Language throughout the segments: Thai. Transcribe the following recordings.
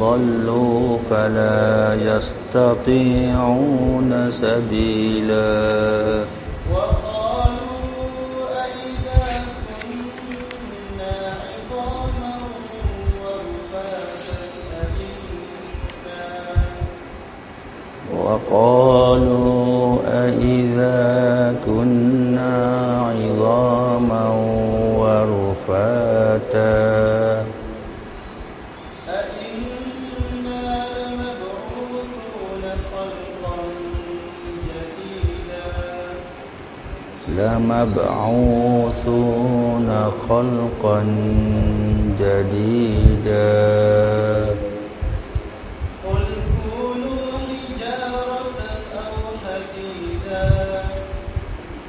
ضلوا فلا يستطيعون سبيلا. وقالوا أئذا كنا عظاما ورفاتا. لمبعوثون خلقا جديدا. قل كونوا حجارة أو حديدا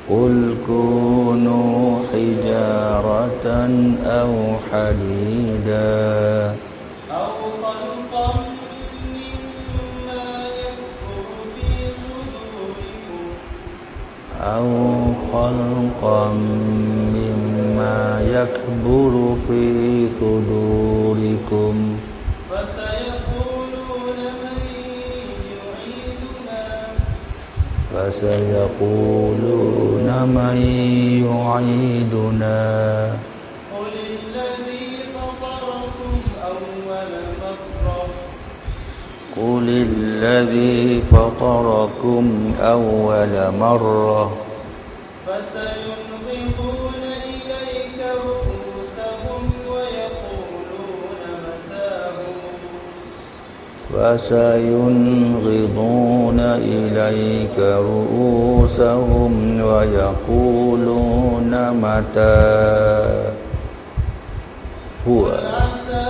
قل كونوا حجارة أو حديدا. أو خلقا مما يكبر في صدوركم. أو خلقا مما يكبر في صدوركم. فسيقولون من يعيدنا. فسيقولون من يعيدنا قل الذي فطركم أول مرة قل الذي فطركم أول مرة. فسينغضون إليك رؤوسهم ويقولون متى هو؟ عسى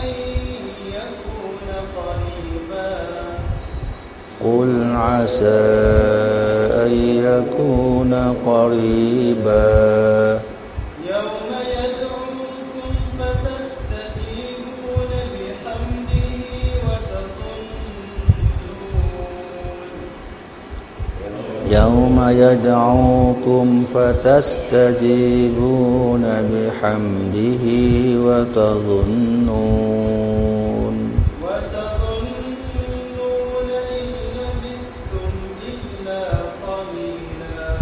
أن يكون قريبا قل عسى أن يكون قريبا. يوم يدعوكم فتستجيبون بحمده وتظنون وتظنون إن لبثتم إلا قليلا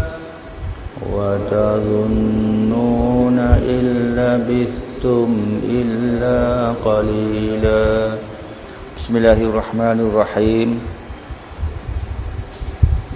وتظنون إن لبثتم إلا قليلا. بسم الله الرحمن الرحيم.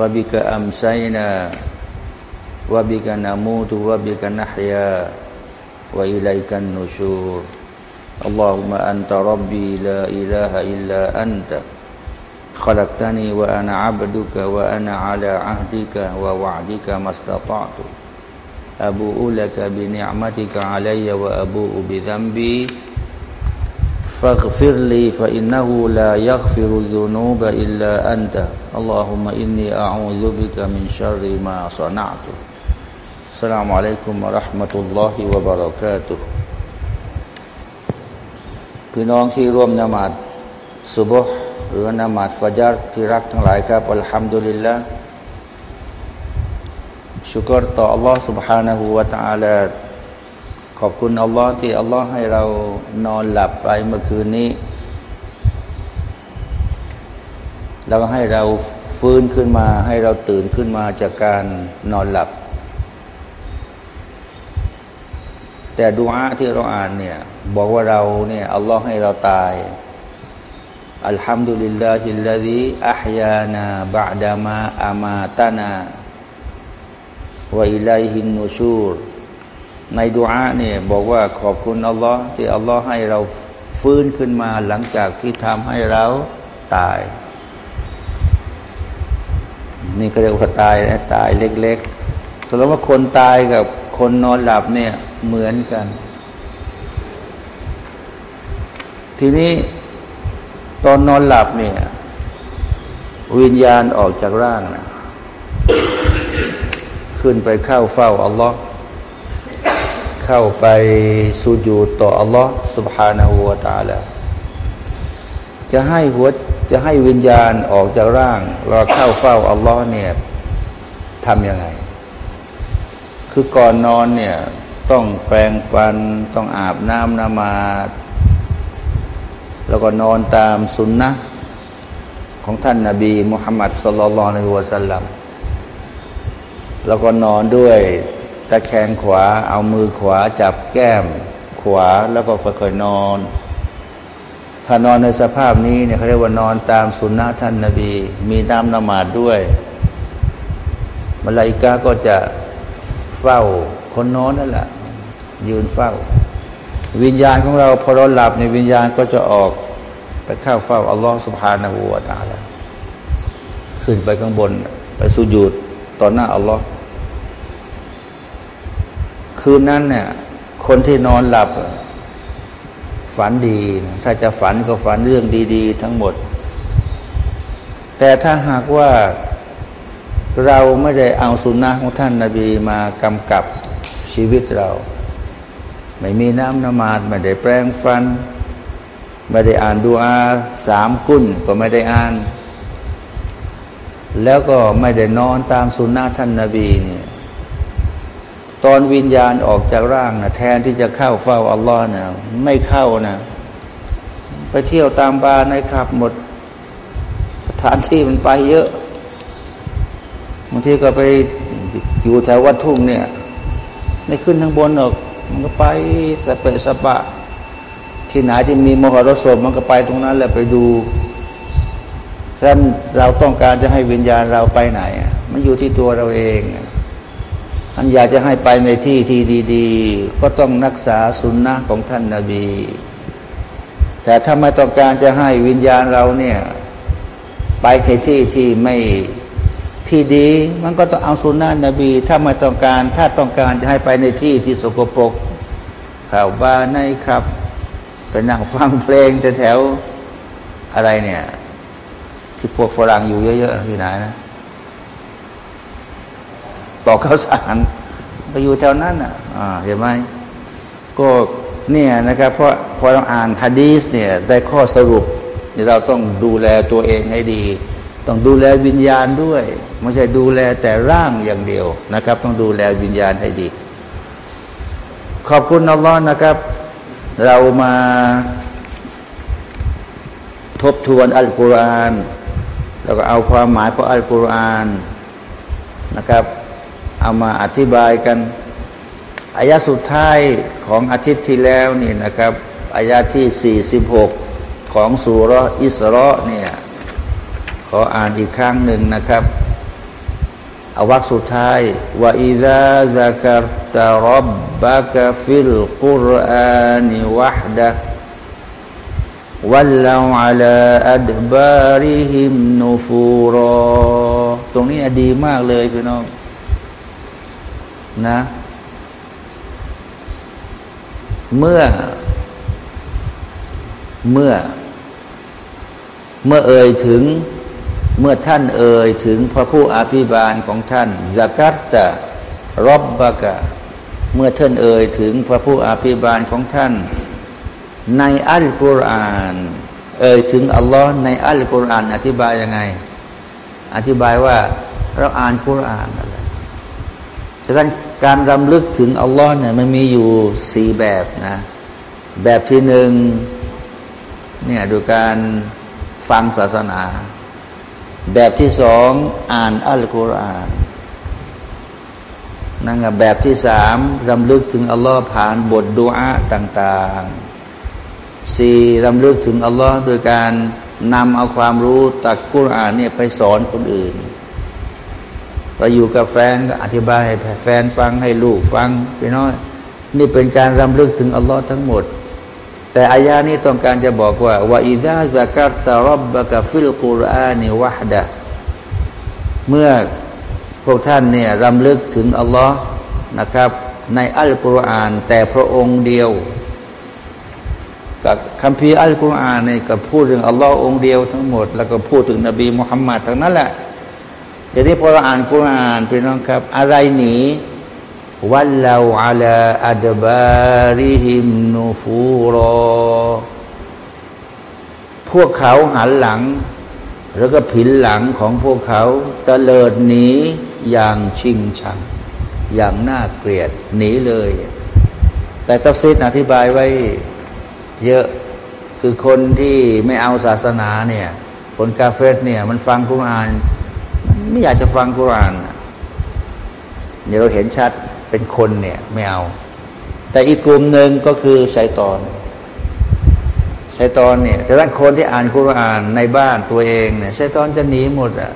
وبك أمسينا وبك نموت وبك نحيا وإليك النشور. اللهم أنت ربي لا إله إلا أنت. خلقتني وأنا عبدك وأنا على عهدك ووعدك ما استطعت. أبوء لك بنعمتك علي وأبوء بذنبي. فاغفر لي فإنه لا يغفر الذنوب إلا أنت اللهم إني أعوذ بك من شر ما صنعت السلام عليكم ورحمة الله وبركاته พี่น้องที่ร่วมนมาดสุบฮ์หรือนมาดฟัจัรที่รักทั้งหลายครับอัลฮัมดุลิลละชุกรต่อ Allah سبحانه และ تعالى ขอบคุณอัลลอฮ์ที่อัลลอฮ์ให้เรานอนหลับไปเมื่อคืนนี้ แล้วให้เราฟื้นขึ้นมา ให้เราตื่นขึ้นมาจากการนอนหลับ แต่ดุอาที่เราอ่านเนี่ย บอกว่าเราเนี่ยอัลลอฮ์ให้เราตายอัลฮัมดุลิลลาฮิลลาฮิอัพยานาบะดามาอามาตานาวะอิลัยฮินนูชูร ในดุอาเนี่ยบอกว่าขอบคุณอัลลอฮ์ที่อัลลอฮ์ให้เราฟื้นขึ้นมาหลังจากที่ทำให้เราตาย นี่เขาเรียกว่าตายนะตายเล็กๆแต่ว่าคนตายกับคนนอนหลับเนี่ยเหมือนกัน ทีนี้ตอนนอนหลับเนี่ยวิญญาณออกจากร่างนะขึ้นไปเข้าเฝ้าอัลลอฮ์ เข้าไปสุญูต่ออัลลอฮ์ سبحانه และ تعالى จะให้หัวจะให้วิญญาณออกจากร่างเราเข้าเฝ้าอัลลอฮ์เนี่ยทำยังไง คือก่อนนอนเนี่ย ต้องแปรงฟันต้องอาบน้ำนมาดแล้วก็นอนตามสุนนะของท่านนาบีมุฮัมมัดสุลลัลในหัวสัลลัมแล้วก็นอนด้วย ตะแคงขวา เอามือขวาจับแก้มขวาแล้วก็ค่อยๆนอน ถ้านอนในสภาพนี้เนี่ยเขาเรียกว่านอนตามสุนนะท่านนาบี มีน้ำนมาดด้วยมาลาอิกาก็จะเฝ้าคนนอนนั่นแหละยืนเฝ้า วิญญาณของเราพอเราหลับในวิญญาณก็จะออกไปเข้าเฝ้าอัลลอฮฺสุบฮานาหูวาตาแล้วขึ้นไปข้างบน ไปสุญูดต่อหน้าอัลลอฮ์ คืนนั้นเนี่ยคนที่นอนหลับ ฝันดี ถ้าจะฝันก็ฝันเรื่องดี ๆ ทั้งหมด แต่ถ้าหากว่าเราไม่ได้เอาสุนนะของท่านนาบีมากำกับชีวิตเรา ไม่มีน้ำนมาดไม่ได้แปลงฟัน ไม่ได้อ่านดูอาสามกุ่นก็ไม่ได้อ่าน แล้วก็ไม่ได้นอนตามสุนนะท่านนาบีเนี่ย ตอนวิญญาณออกจากร่างนะแทนที่จะเข้าเฝ้าอัลลอฮ์นะไม่เข้านะ ไปเที่ยวตามบาร์ในครับหมด สถานที่มันไปเยอะบางทีก็ไปอยู่แถววัดทุ่งเนี่ยไม่ขึ้นทางบนหรอก มันก็ไปสเปสปะ ที่ไหนที่มีมหรสพมันก็ไปตรงนั้นแหละไปดูฉะนั้นเราต้องการจะให้วิญญาณเราไปไหน มันอยู่ที่ตัวเราเอง อันอยากจะให้ไปในที่ที่ดี ๆ ก็ต้องรักษาสุนนะของท่านนาบี แต่ถ้าไม่ต้องการจะให้วิญญาณเราเนี่ย ไปในที่ที่ไม่ที่ดี มันก็ต้องเอาสุนนะนบี ถ้าไม่ต้องการถ้าต้องการจะให้ไปในที่ที่สกปรกข่าวบ้านในครับไปนั่งฟังเพลงแถวอะไรเนี่ย ที่พวกฝรั่งอยู่เยอะๆที่ไหนนะ ปอข้าวสารไปอยู่แถวนั้นอะเห็นไหมก็เนี่ยนะครับเพราะพอเราอ่านฮะดีสเนี่ยได้ข้อสรุปเราต้องดูแลตัวเองให้ดี ต้องดูแลวิญญาณด้วยไม่ใช่ดูแลแต่ร่างอย่างเดียวนะครับ ต้องดูแลวิญญาณให้ดี ขอบคุณอัลลอฮ์นะครับ เรามาทบทวนอัลกุรอาน แล้วก็เอาความหมายของอัลกุรอานนะครับ เอามาอธิบายกันอายะสุดท้ายของอาทิตย์ที่แล้วนี่นะครับอายะที่ 46 ของสุรอิสระเนี่ยขออ่านอีกครั้งหนึ่งนะครับอาวักสุดท้ายว่าอิดะซักรตะรับบะกฟิลกุรอานิวะฮดะ ولوا على أدبارهم نفورا ตรงนี้ดีมากเลยพี่น้อง นะ เมื่อ เมื่อ เมื่อเอ่ยถึง เมื่อท่านเอ่ยถึงพระผู้อภิบาลของท่านซากัสตะรอบบากะ เมื่อท่านเอ่ยถึงพระผู้อภิบาลของท่าน ในอัลกุรอาน เอ่ยถึงอัลลอฮ์ในอัลกุรอาน อธิบายยังไง อธิบายว่าเราอ่านกุรอานอะไร ฉะนั้นการรำลึกถึงอัลลอฮ์เนี่ยมันมีอยู่สี่แบบนะแบบที่หนึ่งเนี่ยดูการฟังศาสนา แบบที่สองอ่านอัลกุรอานนั่นแบบที่สามรำลึกถึงอัลลอฮ์ผ่านบทดุอาต่างๆสี่รำลึกถึงอัลลอฮ์โดยการนำเอาความรู้ตักกุรอานเนี่ยไปสอนคนอื่น เราอยู่กับแฟนก็อธิบายให้แฟนฟังให้ลูกฟังไปน้อย นี่เป็นการรำลึกถึงอัลลอฮ์ทั้งหมด แต่อายานี้ต้องการจะบอกว่าว่าอิดาซากรตารับบะกฟิลกุรอานิวะฮดะเมื่อพวกท่านเนี่ยรำลึกถึงอัลลอฮ์นะครับ ในอัลกุรอาน แต่พระองค์เดียวกับคัมภีอัลกุรอานเนี่ยก็พูดถึงอัลลอฮ์องเดียวทั้งหมด แล้วก็พูดถึงนบีมุฮัมมัดทั้งนั้นแหละ ทีนี้พอเราอ่านกุรานพี่น้องครับ อะไรหนีวัลลาอัลาอัดบาริฮิมนูฟูรอพวกเขาหันหลัง แล้วก็ผินหลังของพวกเขาตะเลิดหนีอย่างชิงชัง อย่างน่าเกลียดหนีเลย แต่ตัฟซีดอธิบายไว้เยอะคือคนที่ไม่เอาศาสนาเนี่ย คนกาเฟสเนี่ย มันฟังกุรอาน ไม่อยากจะฟังกุรานเดี๋ยวเราเห็นชัดเป็นคนเนี่ย ไม่เอา แต่อีกกลุ่มหนึ่งก็คือชัยตอนชัยตอนเนี่ยแต่ละคนที่อ่านกุรานในบ้านตัวเองเนี่ยชัยตอนจะหนีหมดอะ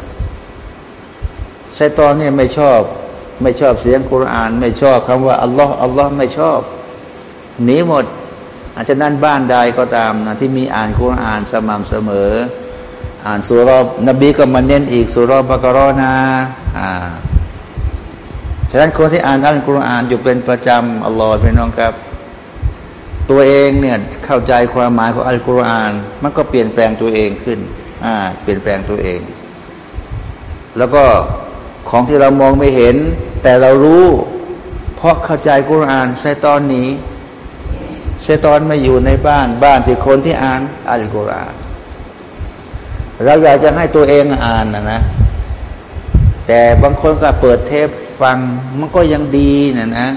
ชัยตอนเนี่ยไม่ชอบ ไม่ชอบเสียงกุราน ไม่ชอบคำว่าอัลลอฮ์อัลลอฮ์ไม่ชอบหนีหมดอาจจะนั่นบ้านใดก็ตามนะที่มีอ่านคุรานสม่ำเสมอ อ่านสุรบนบีก็มาเน้นอีกสุรบกรอนาอ่าฉะนั้นคนที่อ่านอัลกุรอานอยู่เป็นประจำอัลลอฮ์เป็นน้องครับ ตัวเองเนี่ยเข้าใจความหมายของอัลกุรอาน มันก็เปลี่ยนแปลงตัวเองขึ้นอ่าเปลี่ยนแปลงตัวเอง แล้วก็ของที่เรามองไม่เห็น แต่เรารู้ เพราะเข้าใจกุรอานใช้ตอนนี้ใชตอนไม่อยู่ในบ้านบ้านที่คนที่อ่านอัลกุรอาน เราอยากจะให้ตัวเองอ่านนะนะ แต่บางคนก็เปิดเทปฟังมันก็ยังดีนะนะ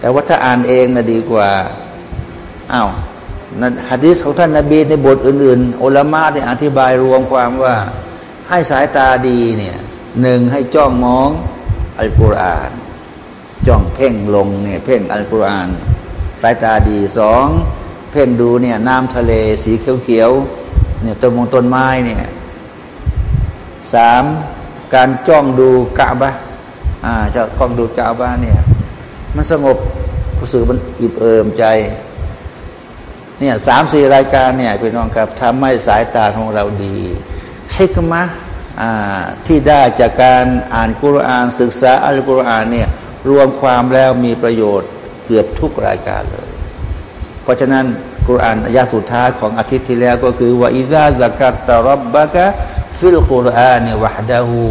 แต่ว่าถ้าอ่านเองนะดีกว่าอา้าวฮะดิษของท่านนาบีในบทอื่นๆอัลมาได้อธิบายรวมความว่า ให้สายตาดีเนี่ยหนึ่งให้จ้องมองอัลกุรอาน จ้องเพ่งลงเนี่ยเพ่งอัลกุรอาน สายตาดีสอง เพ่งดูเนี่ยน้ำทะเลสีเขียวๆ เนี่ยต้นมงต้นไม้เนี่ยสามการจ้องดูกะบะอ่าจะจ้องดูกะบะเนี่ยมันสงบรู้สึกมันอิ่มเอิมใจเนี่ยสามสี่รายการเนี่ยพี่น้องครับทำให้สายตาของเราดีให้กมะที่ได้จากการอ่านกุรอานศึกษาอัลกุรอานเนี่ยรวมความแล้วมีประโยชน์เกือบทุกรายการเลย เพราะฉะนั้น กุรอานอายาสุดท้ายของอาทิตย์ที่แล้วก็คือว่าอิซาซักัตตารับบะกะฟิลกุรอานวะฮดะฮู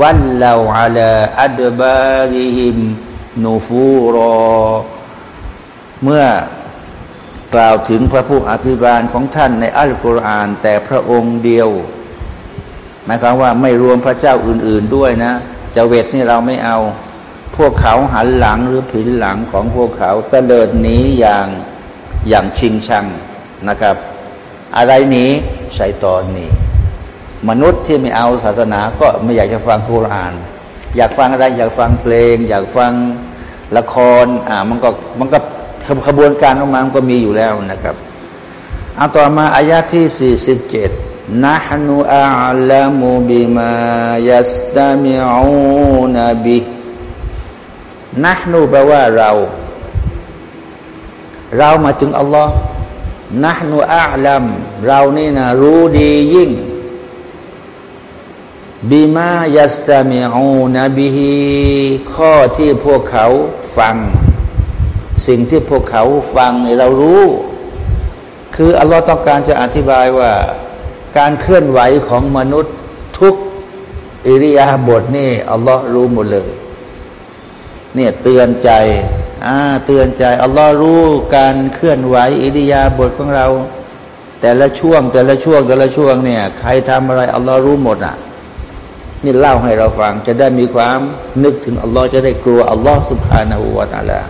วันลาอัลาอัดบาริฮิมนูฟูรอ เมื่อกล่าวถึงพระผู้อภิบาลของท่านในอัลกุรอานแต่พระองค์เดียวหมายความว่าไม่รวมพระเจ้าอื่น ๆด้วยนะเจเวตนี่เราไม่เอา พวกเขาหันหลังหรือผินหลังของพวกเขาก็เดินหนีอย่าง อย่างชิงชังนะครับ อะไรหนีใช้ตอนนี้มนุษย์ที่ไม่เอาศาสนาก็ไม่อยากจะฟังคุราน อยากฟังอะไรอยากฟังเพลง อยากฟังละครอ่ามันก็มันก็ขบวนการออกมามันก็มีอยู่แล้วนะครับเอาต่อมาอายะที่สี่สิบเจ็ดนะฮนูอัลลมุบิมายัสตามิอูนบินะฮนูแปลว่าเรา เรามาถึงอัลลอฮ์นะนูอาลัมเรานี่นะรู้ดียิ่งบิมายัสตามิอูนบิฮีข้อที่พวกเขาฟัง สิ่งที่พวกเขาฟังเรารู้ คืออัลลอฮ์ต้องการจะอธิบายว่า การเคลื่อนไหวของมนุษย์ทุกอิริยาบถนี่อัลลอฮ์รู้หมดเลยเนี่ยเตือนใจ อ่าเตือนใจอัลลอฮ์รู้การเคลื่อนไหวอิริยาบถของเรา แต่ละช่วงแต่ละช่วงแต่ละช่วงเนี่ย ใครทำอะไรอัลลอฮ์รู้หมดอะ นี่เล่าให้เราฟังจะได้มีความนึกถึงอัลลอฮ์จะได้กลัวอัลลอฮ์สุบฮานาอูวาตาลา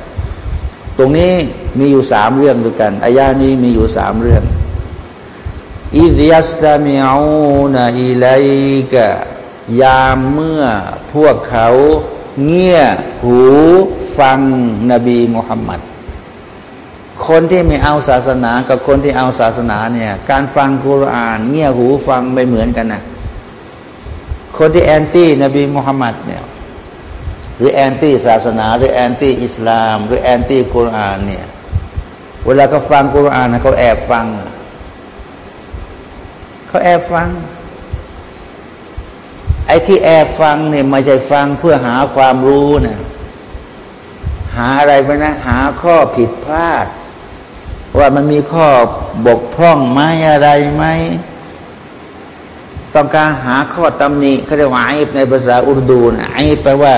ตรงนี้มีอยู่สามเรื่องด้วยกันอายานี้มีอยู่สามเรื่องอิดยัสตามิอูนอิไลกะยามเมื่อพวกเขาเงี่ยหู ฟังนบีมุฮัมมัดคนที่ไม่เอาศาสนากับคนที่เอาศาสนาเนี่ย การฟังกุรานเงี่ยหูฟังไม่เหมือนกันนะคนที่แอนตี้นบีมุฮัมมัดเนี่ยหรือแอนตี้ศาสนาหรือแอนตี้อิสลาม หรือแอนตี้กุรานเนี่ยเวลาเขาฟังกุรานเขาแอบฟังเขาแอบฟังไอ้ที่แอบฟังเนี่ยไม่ใช่ฟังเพื่อหาความรู้นะ หาอะไรไปนะ หาข้อผิดพลาด ว่ามันมีข้อบกพร่องไหมอะไรไหมต้องการหาข้อตำหนิเขาเรียกว่าไอในภาษาอุรดูนะไอแปลว่า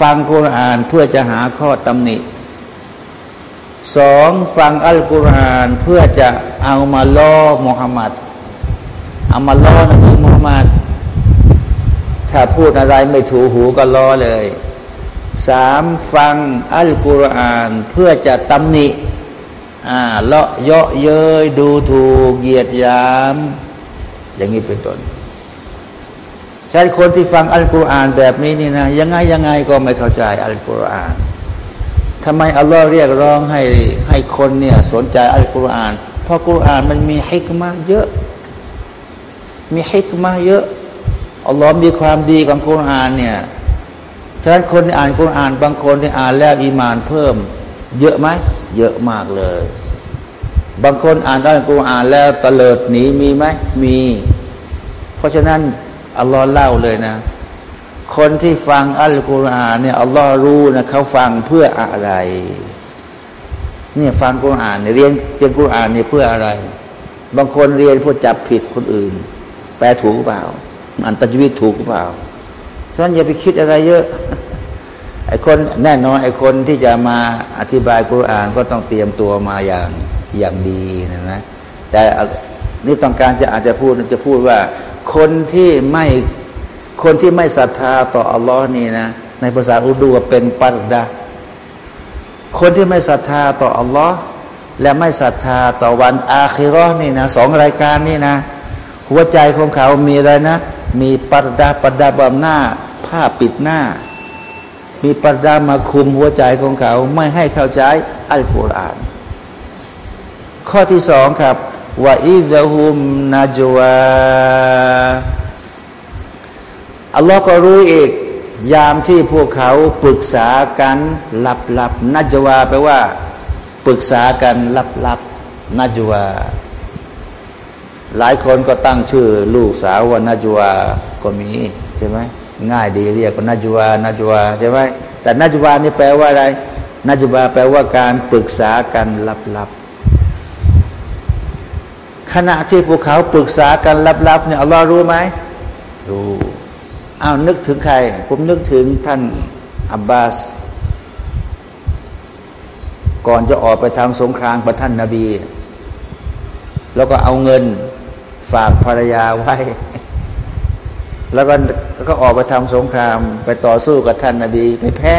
ฟังกุรอานเพื่อจะหาข้อตำหนิสองฟังอัลกุรอานเพื่อจะเอามาล่อมุฮัมมัดเอามาล่อนบีมุฮัมมัดถ้าพูดอะไรไม่ถูหูก็ล้อเลย สามฟังอัลกุรอานเพื่อจะตำหนิอ่าเลาะเยาะเย้ยดูถูกเหยียดยาม อย่างนี้เป็นต้นใช่คนที่ฟังอัลกุรอานแบบนี้นี่นะยังไงยังไงก็ไม่เข้าใจอัลกุรอานทำไมอัลลอฮ์เรียกร้องให้ให้คนเนี่ยสนใจอัลกุรอาน เพราะกุรอานมันมีฮิกมาเยอะ มีฮิกมาเยอะอัลลอฮ์มีความดีของกุรอานเนี่ยะนั้นคนอ่านกุรอานบางคนที่อ่านแล้วอีมานเพิ่ม เยอะไหมเยอะมากเลย บางคนอ่านได้กุรอานแล้วตะเลิดหนีมีไหมมี เพราะฉะนั้นอัลลอฮ์เล่าเลยนะ คนที่ฟังอัลกุรอานเนี่ยอัลลอฮ์รู้นะเขาฟังเพื่ออะไร เนี่ยฟังกุรอานเรียนเรียนกุรอานเนี่ยเพื่ออะไร บางคนเรียนเพื่อจับผิดคนอื่น แปลถูกเปล่า อันตัจวิตถูกเปล่า ฉะนั้นอย่าไปคิดอะไรเยอะ ไอ้คนแน่นอนไอ้คนที่จะมาอธิบายกุรอานก็ต้องเตรียมตัวมาอย่างอย่างดีนะนะ แต่นี่ต้องการจะอาจจะพูดจะพูดว่า คนที่ไม่คนที่ไม่ศรัทธาต่ออัลลอฮ์นี่นะ ในภาษาอุดูเป็นปัรดาคนที่ไม่ศรัทธาต่ออัลลอฮ์และไม่ศรัทธาต่อวันอาคิรอนี่นะสองรายการนี่นะ หัวใจของเขามีอะไรนะ มีปัรดาปัรดาบำหน้า ผ้าปิดหน้า มีปัรดามาคุมหัวใจของเขา ไม่ให้เข้าใจอัลกุรอาน ข้อที่สองครับว่าอิดะฮุมนาจวาอัลลอฮ์ก็รู้อีก ยามที่พวกเขาปรึกษากันหลับหลับนัจวาแปลว่า ปรึกษากันหลับหลับนัจวาหลายคนก็ตั้งชื่อลูกสาวว่านัจวาก็มีใช่ไหม ง่ายดีเรียกว่านัจวานัจวาใช่ไหมแต่นัจวานี่แปลว่าอะไรนัจวาแปลว่าการปรึกษากันลับหลับขณะที่พวกเขาปรึกษากันลับๆเนี่ยอัลลอฮ์รู้ไหมรู้อ้าวนึกถึงใคร ผมนึกถึงท่านอับบาส ก่อนจะออกไปทำสงครามกับท่านนาบี แล้วก็เอาเงินฝากภรรยาไว้ แล้วก็ก็ออกไปทำสงคราม ไปต่อสู้กับท่านนาบีไปแพ้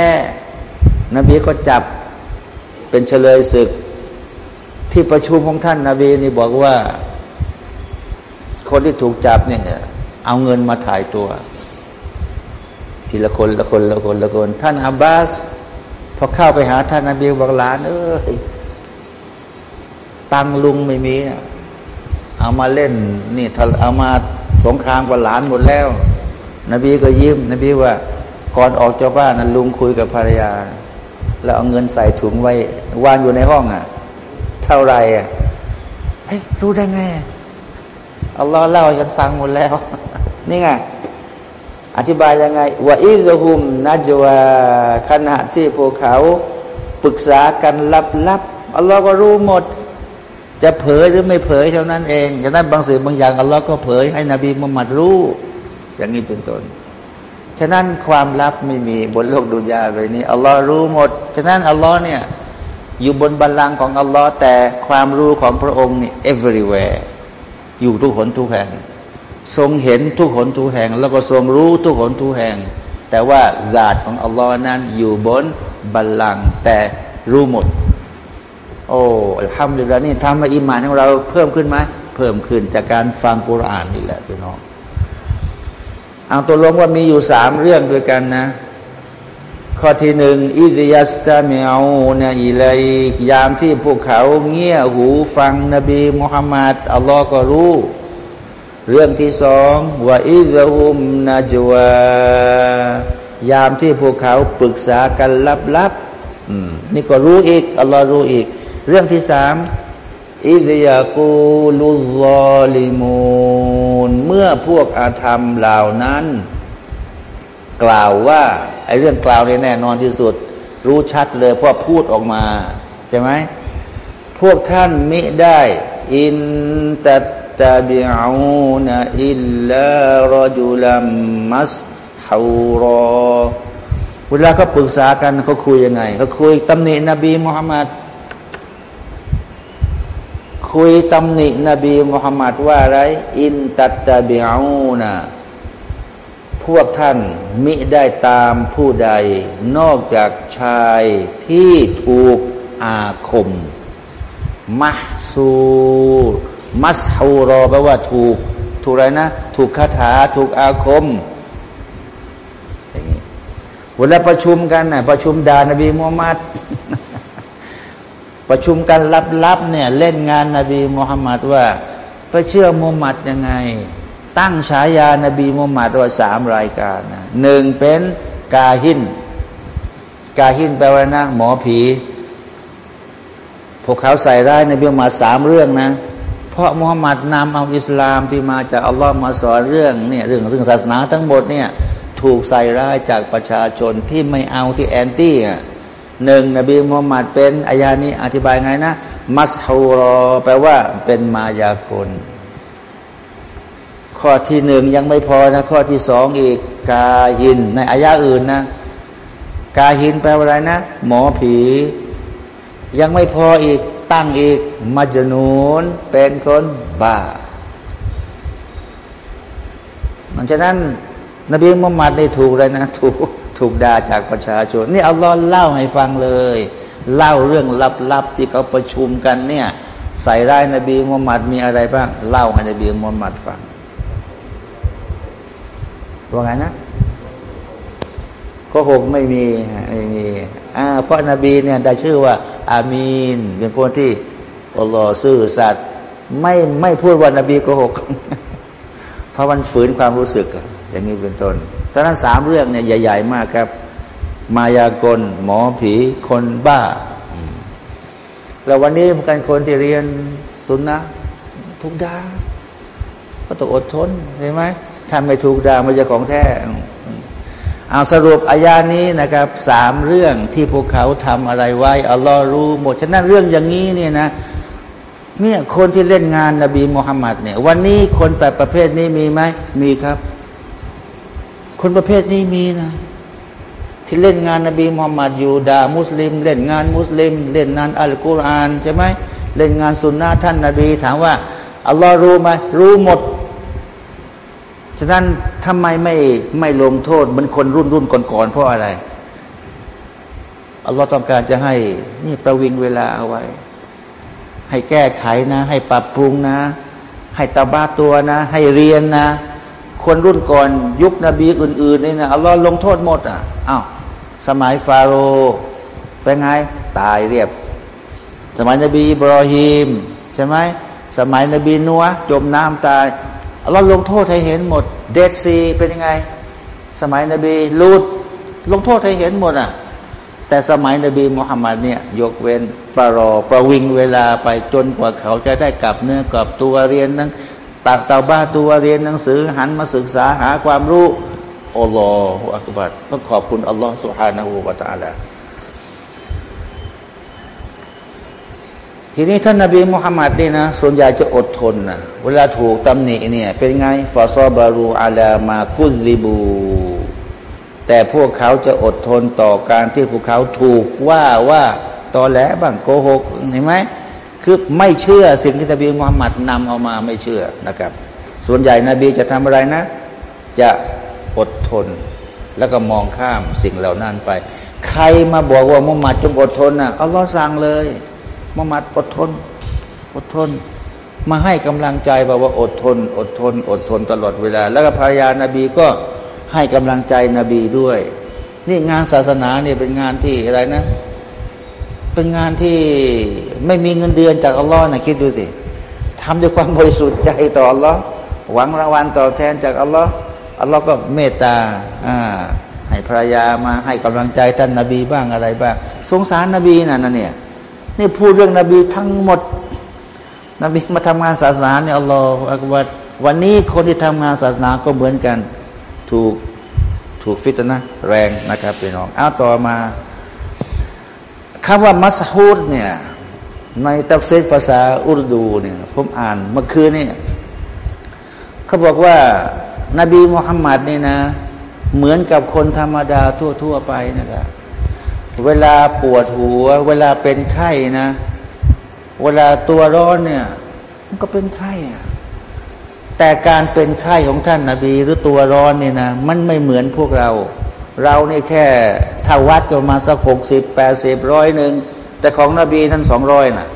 นบีก็จับเป็นเฉลยศึก ที่ประชุมของท่านนาบีนี่บอกว่า คนที่ถูกจับเนี่ยเอาเงินมาถ่ายตัว ทีละคนละคนละคนละคน ท่านอับบาสพอเข้าไปหาท่านนาบีบอกหลานเอ้ยตังลุงไม่มีเอามาเล่น นี่เอามา สงครามกับหลานหมดแล้ว นบีก็ยิ้ม นบีว่าก่อนออกจากบ้านนั้นลุงคุยกับภรรยา แล้วเอาเงินใส่ถุงไว้วางอยู่ในห้องอะ เท่าไรอะเฮ้ยรู้ได้ไงอัลลอฮ์เล่าให้ฉันฟังหมดแล้ว นี่ไงอธิบายยังไงว่าอิซฮุมนัจวาขณะที่พวกเขาปรึกษากันลับๆอัลลอฮ์ก็รู้หมด จะเผยหรือไม่เผยเท่านั้นเองฉะนั้นบางสิ่งบางอย่างอัลลอฮ์ก็เผยให้นบีมุฮัมมัดรู้ อย่างนี้เป็นต้นฉะนั้นความลับไม่มีบนโลกดุนยาเลยนี้อัลลอฮ์รู้หมด ฉะนั้นอัลลอฮ์เนี่ยอยู่บนบัลลังก์ของอัลลอฮ์แต่ความรู้ของพระองค์นี่ everywhere อยู่ทุกหนทุกแห่ง ทรงเห็นทุกหนทุกแห่ง แล้วก็ทรงรู้ทุกหนทุกแห่ง แต่ว่าศาตร์ของอัลลอฮ์นั้นอยู่บนบัลลังก์แต่รู้หมด โอ้ทำดีแล้วนี่ทำให้อิมานของเราเพิ่มขึ้นไหมเพิ่มขึ้นจากการฟังกุรอานนี่แหละพี่น้องเอาตัวลงว่ามีอยู่สามเรื่องด้วยกันนะ ข้อที่หนึ่งอิดยัสตาเมียวเนี่ยอีเลยยามที่พวกเขาเงี่ยหูฟังนบีมุฮัมมัดอัลลอฮ์ก็รู้เรื่องที่สองว่าอิซฮุมนาจวายามที่พวกเขาปรึกษากันลับๆนี่ก็รู้อีกอัลลอฮ์รู้อีก เรื่องที่สามอิดยากูลุลอลิมูนเมื่อพวกอาธรรมเหล่านั้น กล่าวว่าไอ้เรื่องกล่าวนี่แน่นอนที่สุด รู้ชัดเลยเพราะพูดออกมาใช่ไหมพวกท่านมิได้ อินตัตตาบิอูนอิลลารจุลัมมัสฮาวรอเวลาเขาปรึกษากันเขาคุยยังไงเขาคุยตำหนินบีมุฮัมมัด คุยตำหนินบีมุฮัมมัดว่าอะไร อินตัตตาบิอูนะพวกท่านมิได้ตามผู้ใด นอกจากชายที่ถูกอาคมมัสูมัสฮูรอแปลว่าถูก ถูกอะไรนะ ถูกคาถา ถูกอาคมเวลาประชุมกันนะประชุมดานบีมุฮัมมัด ประชุมกันลับๆเนี่ยเล่นงานนบีมุฮัมมัดว่าไปเชื่อมุฮัมมัดยังไง ตั้งฉายานบีมุฮัมมัดว่าสามรายการนะหนึ่งเป็นกาหิน กาหินแปลว่านะหมอผี พวกเขาใส่ร้ายในเบียมาสามเรื่องนะเพราะมุฮัมมัดนำเอาอิสลามที่มาจากอัลลอฮ์มาสอนเรื่องเนี่ยเรื่องเรื่องศาสนาทั้งหมดเนี่ยถูกใส่ร้ายจากประชาชนที่ไม่เอาที่แอนตี้อะ หนึ่งนบีมุฮัมมัดเป็นอายานี้อธิบายไงนะ มัสฮูรอแปลว่าเป็นมายากล ข้อที่หนึ่งยังไม่พอนะ ข้อที่สองอีกกาหิน ในอายาอื่นนะ กาหินแปลว่าอะไรนะ หมอผี ยังไม่พออีกตั้งอีกมัจญูนเป็นคนบ้าดังฉะนั้น นบีมุฮัมมัดได้ถูกเลยนะ ถูก ถูกด่าจากประชาชน นี่อัลลอฮ์เล่าให้ฟังเลย เล่าเรื่องลับๆที่เขาประชุมกันเนี่ย ใส่ร้ายนบีมุฮัมมัดมีอะไรบ้าง เล่าให้นบีมุฮัมมัดฟังว่าไงนะก็หกไม่มีไม่มีอ่าเพราะนบีเนี่ยได้ชื่อว่า อามีนเป็นคนที่อัลลอฮ์ซื่อสัตย์ไม่ไม่พูดว่านบีโกหกเพราะมันฝืนความรู้สึกอะ อย่างนี้เป็นต้นตอนนั้นสามเรื่องเนี่ยใหญ่ ๆ มากครับ มายากล หมอผีคนบ้าแล้ววันนี้มันกันคนที่เรียนสุนนะทุกดาก็ต้องอดทนเห็นไหมถ้าไม่ถูกด่ามันจะของแท้เอาสรุปอายานี้นะครับสามเรื่องที่พวกเขาทำอะไรไว้อัลลอฮ์รู้หมดฉะนั้นเรื่องอย่างนี้เนี่ยนะเนี่ยคนที่เล่นงานนบีมุฮัมมัดเนี่ย วันนี้คนแบบประเภทนี้มีไหมมีครับ คนประเภทนี้มีนะ ที่เล่นงานนบีมุฮัมมัดอยู่ด่ามุสลิม เล่นงานมุสลิม เล่นงานอัลกุรอานใช่ไหมเล่นงานสุนนะท่านนบี ถามว่าอัลลอฮ์รู้ไหมรู้หมดฉะนั้นทำไมไม่ไม่ลงโทษเหมือนคนรุ่นรุ่นก่อนๆเพราะอะไรอัลลอฮ์ต้องการจะให้นี่ประวิงเวลาเอาไว้ ให้แก้ไขนะ ให้ปรับปรุงนะ ให้ตาบ้าตัวนะ ให้เรียนนะ คนรุ่นก่อนยุคนบีอื่นๆนี่นะอัลลอฮ์ลงโทษหมดอะอ้าวสมัยฟาโรห์เป็นไง ตายเรียบ สมัยนบีอิบรอฮิมใช่ไหมสมัยนบีนัวจมน้ำตายอัลลอฮ์ลงโทษให้เห็นหมด เดดซีเป็นยังไง สมัยนบีลูดลงโทษให้เห็นหมดอะแต่สมัยนบีมุฮัมมัดเนี่ยยกเว้นปรอประวิงเวลาไปจนกว่าเขาจะได้กลับเนื้อกลับตัวเรียนนั้น ตักเตาบ้าตัวเรียนหนังสือหันมาศึกษาหาความรู้อัลลอฮฺอักบัดต้องขอบคุณอัลลอฮฺสุฮานะฮูวาตาลาทีนี้ท่านนบีมุฮัมมัดนี่นะส่วนใหญ่จะอดทนนะเวลาถูกตำหนิเนี่ยเป็นไงฟาซอบารูอาลามากุซิบู แต่พวกเขาจะอดทนต่อการที่พวกเขาถูกว่าว่าตอแหลบ้างโกหกเห็นไหม คือไม่เชื่อสิ่งที่นบีมุฮัมมัดนำเอามาไม่เชื่อนะครับ ส่วนใหญ่นบีจะทำอะไรนะ จะอดทน แล้วก็มองข้ามสิ่งเหล่านั้นไป ใครมาบอกว่ามุฮัมมัดจงอดทนนะอัลลอฮ์สั่งเลยมุฮัมมัดอดทน อดทน มาให้กำลังใจบอกว่าอดทน อดทน อดทนตลอดเวลา แล้วก็ภรรยานาบีก็ให้กำลังใจนบีด้วย นี่งานศาสนาเนี่ยเป็นงานที่อะไรนะ เป็นงานที่ไม่มีเงินเดือนจากอัลลอฮ์นะคิดดูสิทำด้วยความบริสุทธิ์ใจต่ออัลลอฮ์หวังรางวัลตอบแทนจากอัลลอฮ์อัลลอฮ์ก็เมตตาอ่าให้ภรรยามาให้กำลังใจท่านนาบีบ้างอะไรบ้าง สงสารนบีนะนั่นเนี่ยนี่พูดเรื่องนบีทั้งหมด นบีมาทำงานศาสนาเนี่ยอัลลอฮ์อักบัดวันนี้คนที่ทำงานศาสนาก็เหมือนกัน ถูกถูกฟิตนะแรงนะครับพี่น้องเอาต่อมา คำว่ามัสฮูดเนี่ยในตัฟซีภาษาอุรดูเนี่ยผมอ่านเมื่อคืนนี่เขาบอกว่านบีมุฮัมมัดนี่นะ เหมือนกับคนธรรมดาทั่ว ๆ ไปนะครับเวลาปวดหัว เวลาเป็นไข้นะ เวลาตัวร้อนเนี่ย มันก็เป็นไข้อะแต่การเป็นไข้ของท่านนาบีหรือตัวร้อนเนี่ยนะ มันไม่เหมือนพวกเรา เราเนี่แค่ถ้าวัดก็มาสักหกสิบแปดสิบร้อยหนึ่งแต่ของนบีท่านสองร้อยนะ่ะ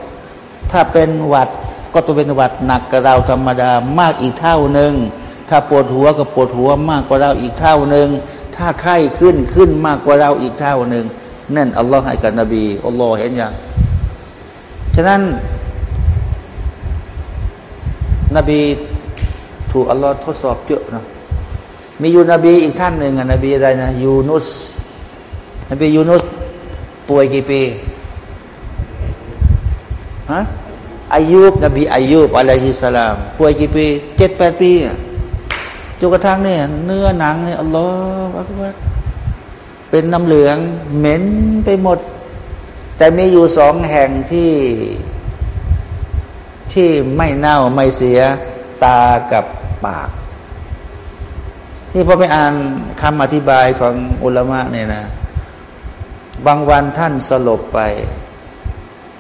ถ้าเป็นหวัดก็ต้องเป็นหวัดหนักกับเราธรรมดามากอีกเท่าหนึ่งถ้าปวดหัวก็ปวดหัวมากกว่าเราอีกเท่าหนึ่งถ้าไข้ขึ้นขึ้นมากกว่าเราอีกเท่าหนึ่งนั่นอัลลอฮ์ให้กับนบีอัลลอฮ์เห็นอยังฉะนั้น นบีถูกอัลลอฮ์ทดสอบเยอะนะ มียูนบีอีกท่านหนึ่งนบีอะไรนะยูนุสนบียูนุสป่วยกี่ปีฮะอายุบนบีอายุบอะลัยฮิสลามป่วยกี่ปีเจ็ดแปดปีจนกระทั่งเนี่ยเนื้อหนังเนี่ยอัลลอฮฺว่าเป็นน้ำเหลืองเหม็นไปหมด แต่มีอยู่สองแห่งที่ที่ไม่เน่าไม่เสียตากับปาก นี่พอไปอ่านคำอธิบายของอุลามะเนี่ยนะ บางวันท่านสลบไป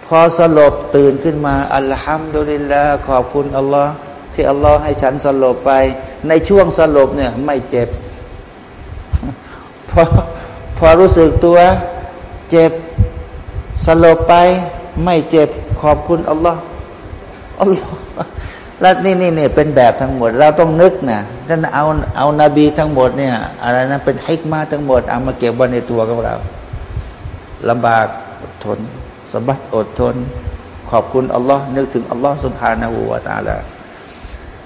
พอสลบตื่นขึ้นมาอัลฮัมดุลิลลาขอบคุณอัลลอฮ์ที่อัลลอฮ์ให้ฉันสลบไป ในช่วงสลบเนี่ย ไม่เจ็บ พอพอรู้สึกตัว เจ็บสลบไป ไม่เจ็บ ขอบคุณอัลลอฮ์อัลลอฮ์ แล้วนี่นี่เนี่ยเป็นแบบทั้งหมด เราต้องนึกนะท่านเอาเอานาบีทั้งหมดเนี่ยอะไรนะเป็นฮิกมาทั้งหมดเอามาเก็บไว้ในตัวของเราลำบากอดทนสบัดอดทน ขอบคุณอัลลอฮ์นึกถึงอัลลอฮ์สุบฮานาหูวาตาละ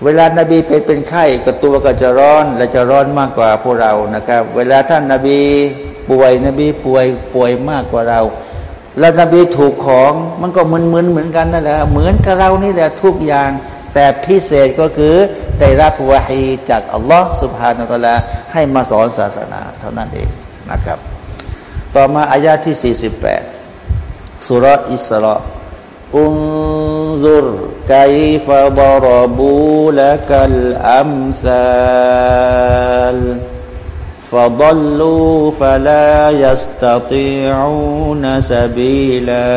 เวลานาบีเป็นเป็นไข้ก็ตัวก็จะร้อนและจะร้อนมากกว่าพวกเรานะครับ เวลาท่านนาบีป่วยนบีป่วยป่วยมากกว่าเรา แล้วนบีถูกของมันก็มึนๆเหมือนกันนั่นแหละเหมือนกับเรานี่แหละทุกอย่าง แต่พิเศษก็คือได้รับวะฮีจากอัลลอฮ์สุบฮานาอัลลอฮให้มาสอนศาสนา เท่านั้นเองนะครับ ต่อมาอายาที่ 48สุรอิสระอุนซุรไกฟะบรบูละกัลอัมซาล فضلوا فلا يستطيعون سبيلا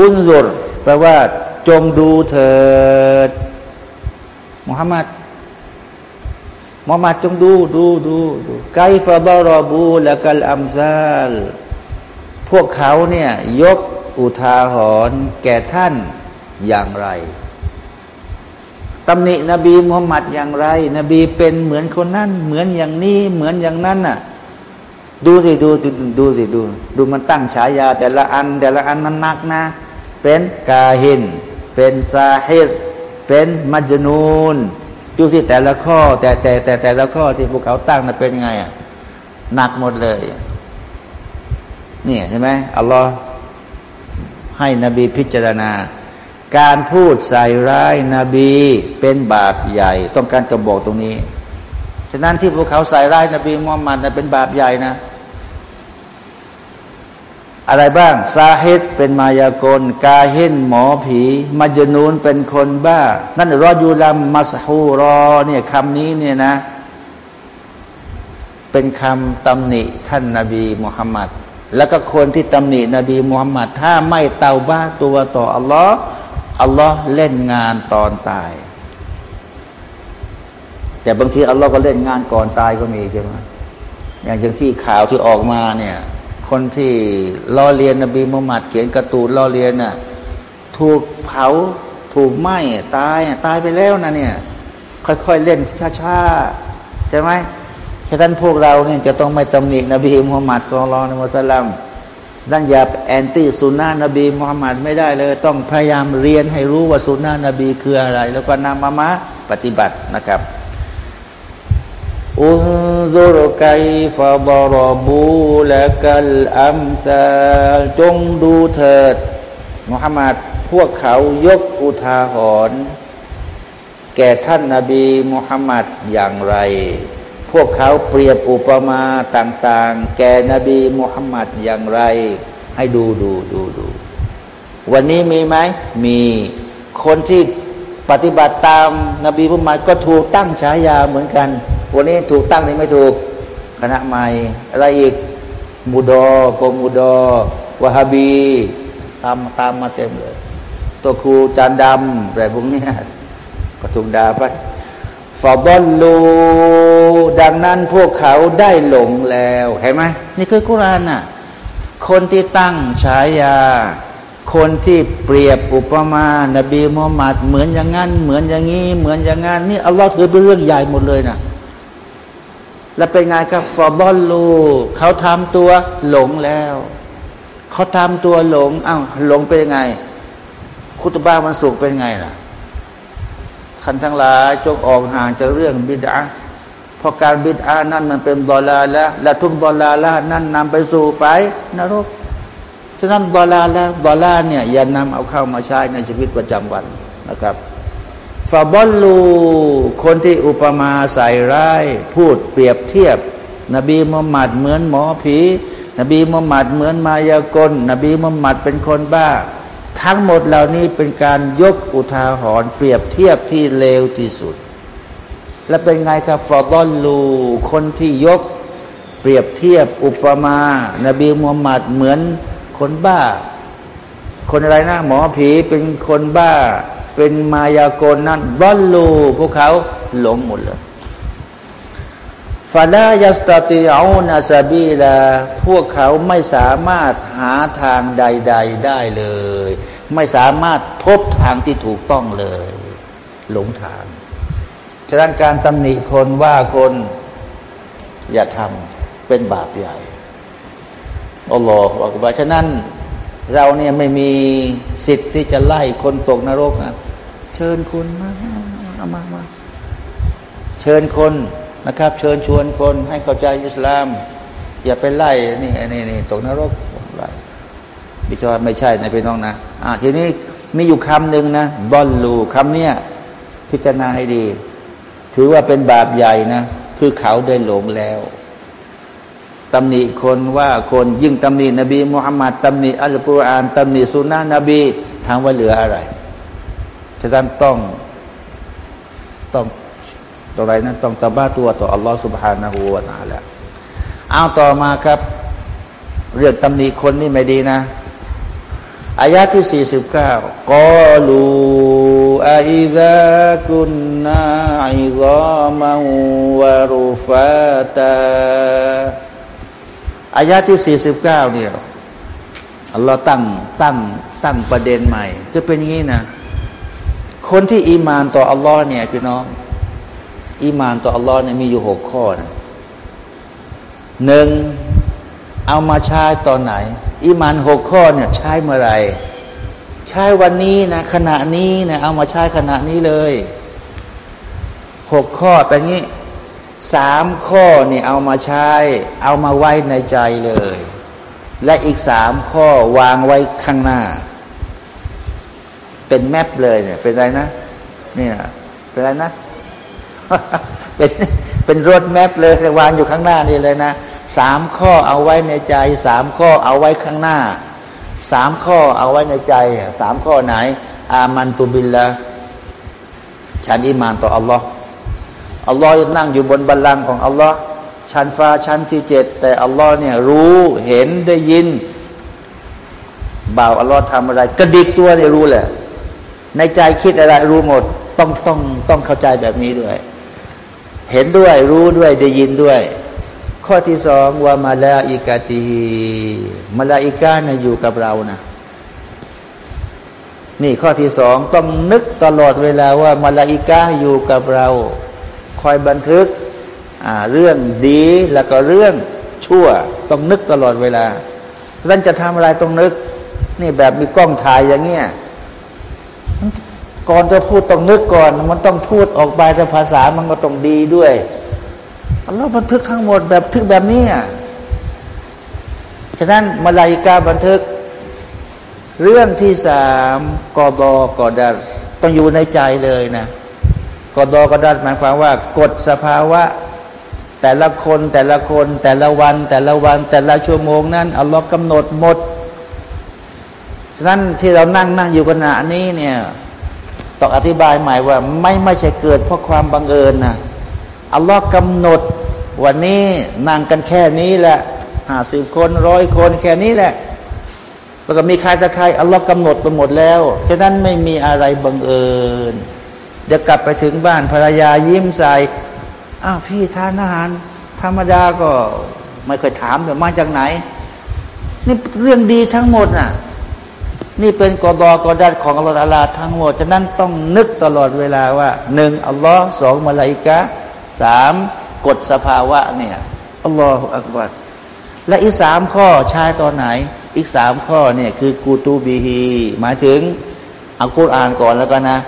อุนซุรแปลว่า จงดูเถิดมุฮัมมัดมุฮัมมัดจงดูดูดูดูไกฟะบารอบูและกัลอัมซาล พวกเขาเนี่ยยกอุทาหรณ์แก่ท่านอย่างไรตำหนินบีมุฮัมมัดอย่างไร นบีเป็นเหมือนคนนั้น เหมือนอย่างนี้ เหมือนอย่างนั้นน่ะ ดูสิดูดูดูสิดู ดูมันตั้งฉายา แต่ละอัน แต่ละอันมันหนักนะ เป็นกาหิน เป็นซาฮิรเป็นมัจญูนดูสิแต่ละข้อ แต่แต่แต่แต่ละข้อที่พวกเขาตั้งนั้นเป็นไงอะหนักหมดเลยนี่ใช่ไหมอัลลอฮ์ให้นบีพิจารณา การพูดใส่ร้ายนาบีเป็นบาปใหญ่ ต้องการจะบอกตรงนี้ ฉะนั้นที่พวกเขาใส่ร้ายนาบีมุฮัมมัดเป็นบาปใหญ่นะ อะไรบ้างซาฮิดเป็นมายากล กาเห็นหมอผีมัจญูนเป็นคนบ้า นั่นรอยูลัมมัสฮูรอเนี่ยคำนี้เนี่ยนะ เป็นคำตำหนิท่านนาบีมุฮัมมัดแล้วก็คนที่ตำหนินบีมุฮัมมัดถ้าไม่เตาบ้าตัวต่ออัลลอฮ์อัลลอฮ์เล่นงานตอนตาย แต่บางทีอัลลอฮ์ก็เล่นงานก่อนตายก็มีใช่ไหมอย่างอย่างที่ข่าวที่ออกมาเนี่ย คนที่ล้อเลียนนบีมุฮัมมัดเขียนการ์ตูนล้อเลียนน่ะถูกเผาถูกไหม้ตายตายไปแล้วนะเนี่ย ค่อยๆเล่นช้าๆใช่ไหมฉะนั้นพวกเราเนี่ยจะต้องไม่ตำหนินบีมุฮัมมัดสุลลัลในมุสลิมนั่นอย่าแอนตี้สุนนะนบีมุฮัมมัดไม่ได้เลย ต้องพยายามเรียนให้รู้ว่าสุนนะนบีคืออะไร แล้วก็นำมามะปฏิบัตินะครับ อุนซุรไกฟะบรบูละกัลอัมซาจงดูเถิดมุฮัมมัดพวกเขายกอุทาหรณ์แก่ท่านนาบีมุฮัมมัดอย่างไร พวกเขาเปรียบอุปมาต่างๆ แก่นบีมุฮัมมัดอย่างไร ให้ดูดูดูดู วันนี้มีไหม มีคนที่ ปฏิบัติตามนบีมุฮัมมัดก็ถูกตั้งฉายาเหมือนกัน วันนี้ถูกตั้งนี่ไม่ถูกคณะใหม่อะไรอีกมูดอกมูดอวะฮบีตามตามมาเต็มเลย ตัวครูจานดำอะไรพวกนี้ก็ถูกด่าไปฟาบอลลูดังนั้นพวกเขาได้หลงแล้ว เห็นไหมนี่คือกุรานน่ะ คนที่ตั้งฉายา คนที่เปรียบอุปมา นบีมุฮัมมัดเหมือนอย่างนั้น เหมือนอย่างนี้ เหมือนอย่างนั้นนี่อัลลอฮ์ถือเป็นเรื่องใหญ่หมดเลยนะแล้วเป็นไงครับฟอบอลลูเขาทำตัวหลงแล้ว เขาทำตัวหลงอ้าวหลงเป็นยังไง คุตบ้ามันสุขเป็นไงล่ะคันทั้งหลายจงออกห่างจากเรื่องบิดาเพราะการบิดานั่นมันเป็นบอลลาและและทุกบอลลาละนั่นนำไปสู่ไฟนรก ฉะนั้นบอลาละบอลาเนี่ยอย่านำเอาเข้ามาใช้ในชีวิตประจำวันนะครับฟาบอลลู คนที่อุปมาใส่ร้าย พูดเปรียบเทียบ นบีมุฮัมมัดเหมือนหมอผี นบีมุฮัมมัดเหมือนมายากล นบีมุฮัมมัดเป็นคนบ้า ทั้งหมดเหล่านี้เป็นการยกอุทาหรณ์เปรียบเทียบที่เลวที่สุด และเป็นไงครับฟาบอลลู คนที่ยกเปรียบเทียบอุปมา นบีมุฮัมมัดเหมือน คนบ้า คนอะไรนะ หมอผีเป็นคนบ้า เป็นมายากลนั้นบอลลูพวกเขาหลงหมดเลยฟาดายัสตติอูนาซาบีลาพวกเขาไม่สามารถหาทางใด ๆ ได้เลย ไม่สามารถพบทางที่ถูกต้องเลย หลงทางฉะนั้นการตำหนิคนว่าคนอย่าทำเป็นบาปใหญ่ อัลลอฮฺบอกว่าฉะนั้น เราเนี่ยไม่มีสิทธิ์ที่จะไล่คนตกนรกนะเชิญคุณมามามามาเชิญคนนะครับ เชิญชวนคนให้เข้าใจอิสลาม อย่าไปไล่นี่นี่นี่ตกนรกไล่บิจารไม่ใช่นะพี่น้องนะอ่าทีนี้มีอยู่คำหนึ่งนะบอลลูคำเนี้ยพิจารณาให้ดี ถือว่าเป็นบาปใหญ่นะ คือเขาได้หลงแล้ว ตำหนิคนว่าคนยิ่งตำหนินบีมุฮัมมัดตำหนิอัลกุรอานตำหนิสุนนะนบีถามว่าเหลืออะไรฉะนั้นต้องต้องต่อะไรนะต้องตบ้าตัวต่ออัลลอฮฺสุบฮานาหูวาตาแล้วเอาต่อมาครับ เรื่องตำหนิคนนี่ไม่ดีนะอายะที่สี่สิบเก้ากอลูอัยดะกุนนาอิซามาวารุฟาตา อายะที่สี่สิบเก้าเนี่ยอัลลอฮ์ตั้งตั้งตั้งประเด็นใหม่ คือเป็นอย่างนี้นะ คนที่อีมานต่ออัลลอฮ์เนี่ยพี่น้อง อีมานต่ออัลลอฮ์เนี่ยมีอยู่หกข้อนะหนึ่งเอามาใช้ตอนไหน อีมานหกข้อเนี่ยใช้เมื่อไรใช้วันนี้นะขณะนี้นะเอามาใช้ขณะนี้เลยหกข้อเป็นงี้ สามข้อนี่เอามาใช้ เอามาไว้ในใจเลย และอีกสามข้อวางไว้ข้างหน้า เป็นแมปเลยเนี่ย เป็นอะไรนะนี่นะเป็นอะไรนะเป็นเป็นรถแมปเลย วางอยู่ข้างหน้านี่เลยนะสามข้อเอาไว้ในใจสามข้อเอาไว้ข้างหน้าสามข้อเอาไว้ในใจสามข้อไหน อามันตุบิลละฉันอิมานต่ออัลลอฮ์ อัลลอฮ์นั่งอยู่บนบัลลังก์ของอัลลอฮ์ชั้นฟ้าชั้นที่เจ็ดแต่อัลลอฮ์เนี่ยรู้เห็นได้ยินบ่าวอัลลอฮ์ทำอะไร กระดิกตัวเนี่ยรู้แหละ ในใจคิดอะไรรู้หมด ต้องต้องต้องเข้าใจแบบนี้ด้วย เห็นด้วยรู้ด้วยได้ยินด้วย ข้อที่สองว่ามาลาอิกาตีมาลาอิกาเนี่ยอยู่กับเรานะนี่ข้อที่สองต้องนึกตลอดเวลาว่ามาลาอิกาอยู่กับเรา คอยบันทึกเรื่องดีแล้วก็เรื่องชั่วต้องนึกตลอดเวลาท่านจะทำอะไรต้องนึก นี่แบบมีกล้องถ่ายอย่างเงี้ยก่อนจะพูดต้องนึกก่อน มันต้องพูดออกไปแต่ภาษามันก็ต้องดีด้วยเราบันทึกทั้งหมดแบบทึกแบบนี้ฉะนั้นมาลายกาบันทึก เรื่องที่สามกอบกอดัต้องอยู่ในใจเลยนะ กดอกดัดหมายความว่ากฎสภาวะ แต่ละคนแต่ละคนแต่ละวัน แต่ละวัน แต่ละชั่วโมงนั้นอัลลอฮ์กำหนดหมดฉะนั้นที่เรานั่งนั่งอยู่ขณะนี้เนี่ยต้องอธิบายใหม่ว่าไม่ไม่ใช่เกิดเพราะความบังเอิญนะอัลลอฮ์กำหนด วันนี้นั่งกันแค่นี้แหละห้าสิบคนร้อยคนแค่นี้แหละแล้วก็มีใครจะใครอัลลอฮ์กำหนดไปหมดแล้ว ฉะนั้นไม่มีอะไรบังเอิญ จะกลับไปถึงบ้านภรรยายิ้มใส่อ้าวพี่ทานอาหาร ธรรมดาก็ไม่เคยถามแต่มาจากไหน นี่เรื่องดีทั้งหมดน่ะ นี่เป็นกอดอกอดัดของอัลลอฮฺลาทั้งหมด ฉะนั้นต้องนึกตลอดเวลาว่าหนึ่งอัลลอฮ์สองมาลาอิกะสามกฎสภาวะเนี่ยอัลลอฮฺอักบัรและอีกสามข้อใช้ตอนไหน อีกสามข้อเนี่ยคือกูตูบีฮีหมายถึงเอากุรอานก่อนแล้วกันนะ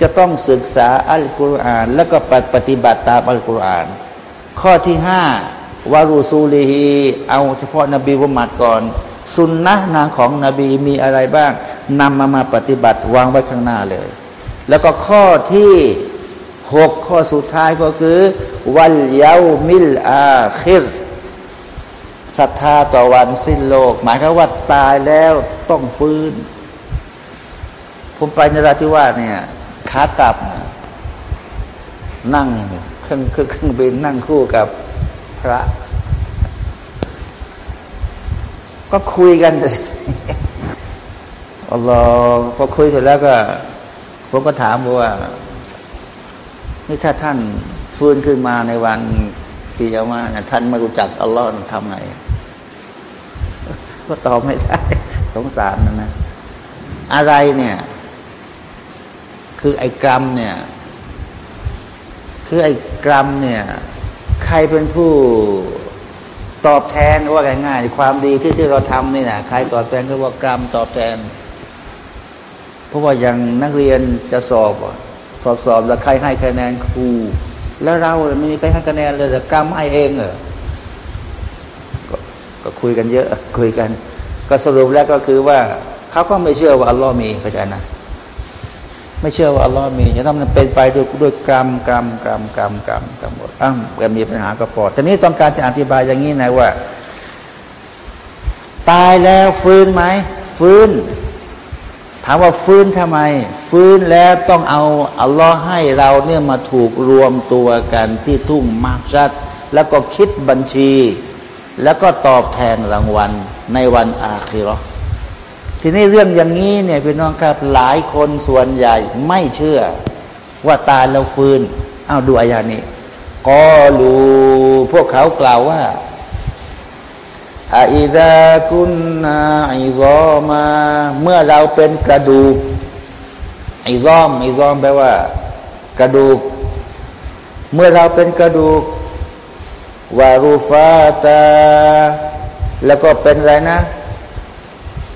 จะต้องศึกษาอัลกุรอาน แล้วก็ปฏิบัติตามอัลกุรอาน ข้อที่ห้าวารุซูลีฮีเอาเฉพาะนบีมุฮัมมัดก่อน สุนนะนางของนบีมีอะไรบ้างนำมามาปฏิบัติวางไว้ข้างหน้าเลย แล้วก็ข้อที่หกข้อสุดท้ายก็คือ วัลเยามิลอาคิรศรัทธาต่อวันสิ้นโลก หมายความว่าตายแล้วต้องฟื้น ผมไปนราธิวาสเนี่ย ขากลับ นั่งเครื่องเครื่องบินนั่งคู่กับพระ ก็คุยกันอัลลอฮ์พอคุยเสร็จแล้วก็ผมก็ถามว่า นี่ถ้าท่านฟื้นขึ้นมาในวันปียามาเนี่ยท่านไม่รู้จักอัลลอฮ์ทำไงก็ตอบไม่ได้ สงสารนะนะ อะไรเนี่ย คือไอ้กรรมเนี่ย คือไอ้กรรมเนี่ย ใครเป็นผู้ตอบแทนว่าง่ายๆความดีที่ที่เราทำนี่นะใครตอบแทนก็ว่ากรรมตอบแทน เพราะว่าอย่างนักเรียนจะสอบสอบสอบแล้วใครให้คะแนนครู แล้วเราไม่มีใครให้คะแนนเลยแต่กรรมให้เองเหรอก็คุยกันเยอะ คุยกัน ก็สรุปแล้วก็คือว่าเขาก็ไม่เชื่อว่าอัลลอฮ์มีเข้าใจนะ ไม่เชื่อว่าอัลลอฮ์มีจะต้องเป็นไปด้วยด้วยกรรมกรรมกรรมกรรมกรรมกรรมหมดอ้าวก็มีปัญหาก็พอทีนี้ต้องการจะอธิบายอย่างนี้นะว่า ตายแล้วฟื้นไหมฟื้น ถามว่าฟื้นทำไม ฟื้นแล้วต้องเอาอัลลอฮ์ให้เราเนี่ยมาถูกรวมตัวกันที่ทุ่งมาชัดแล้วก็คิดบัญชี แล้วก็ตอบแทนรางวัลในวันอาคิรอ ทีนี้เรื่องอย่างนี้เนี่ยพี่น้องครับหลายคนส่วนใหญ่ไม่เชื่อ ว่าตายแล้วฟื้นเอาดูอายานี้กอลูพวกเขากล่าวว่าอาอิดากุนนาอิรอมา เมื่อเราเป็นกระดูกอิรอมอิรอมแปลว่า กระดูก เมื่อเราเป็นกระดูกวารูฟาตา แล้วก็เป็นอะไรนะ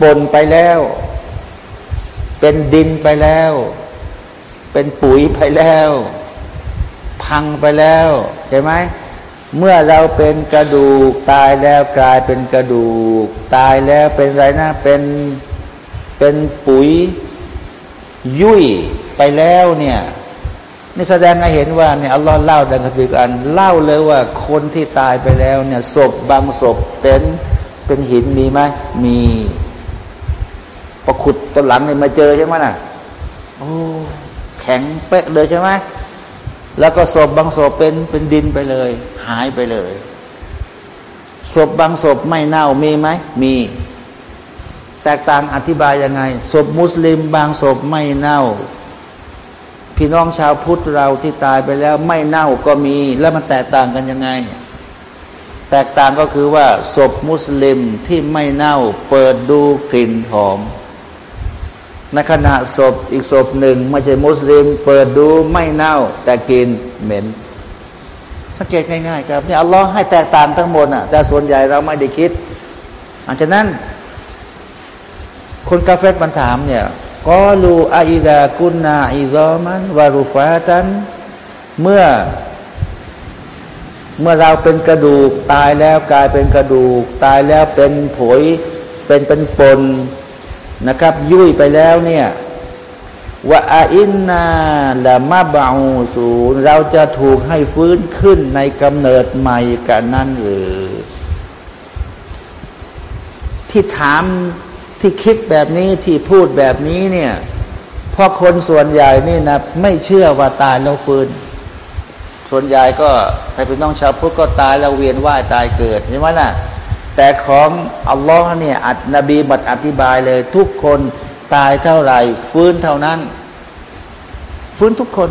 ปนไปแล้ว เป็นดินไปแล้ว เป็นปุ๋ยไปแล้ว พังไปแล้วใช่ไหมเมื่อเราเป็นกระดูกตายแล้วกลายเป็นกระดูก ตายแล้วเป็นไรนะเป็นเป็นปุ๋ย ยุ่ยไปแล้วเนี่ยนี่แสดงให้เห็นว่าเนี่ยอัลลอฮ์เล่าดังคัมภีร์อันเล่าเลยว่าคนที่ตายไปแล้วเนี่ยศพบางศพเป็นเป็นหินมีไหมมี อขุดต้นหลังเนี่ยมาเจอใช่ไหมน่ะโอ้แข็งเป๊ะเลยใช่ไหมแล้วก็ศพบางศพเป็นเป็นดินไปเลย หายไปเลยศพบางศพไม่เน่ามีไหมมี แตกต่างอธิบายยังไงศพมุสลิมบางศพไม่เน่า พี่น้องชาวพุทธเราที่ตายไปแล้ว ไม่เน่าก็มี แล้วมันแตกต่างกันยังไง แตกต่างก็คือว่าศพมุสลิมที่ไม่เน่า เปิดดูกลิ่นหอม ในขณะศพอีกศพหนึ่งไม่ใช่มุสลิม เปิดดูไม่เน่า แต่กินเหม็นสังเกตง่ายๆครับนี่อัลลอฮ์ให้แตกต่างทั้งหมดอะแต่ส่วนใหญ่เราไม่ได้คิดอันฉะนั้น คนกาเฟตมันถามเนี่ยกอลูอาอิดากุนนาอิซอมันวารุฟาตัน เมื่อ เมื่อเราเป็นกระดูก ตายแล้วกลายเป็นกระดูก ตายแล้วเป็นผยเป็นเป็นปน นะครับ ยุ่ยไปแล้วเนี่ยว่าอินนาละมาบาสูนเราจะถูกให้ฟื้นขึ้นในกำเนิดใหม่กันนั่นหรือ ที่ถามที่คิดแบบนี้ที่พูดแบบนี้เนี่ยเพราะคนส่วนใหญ่นี่นะไม่เชื่อว่าตายแล้วฟื้น ส่วนใหญ่ก็ถ้าเป็นน้องชาวพุทธก็ตายแล้วเวียนว่ายตายเกิดใช่ไหมล่ะ แต่ของอัลลอฮ์เนี่ยอัดนบีบัดอธิบายเลย ทุกคนตายเท่าไหร่ ฟื้นเท่านั้น ฟื้นทุกคน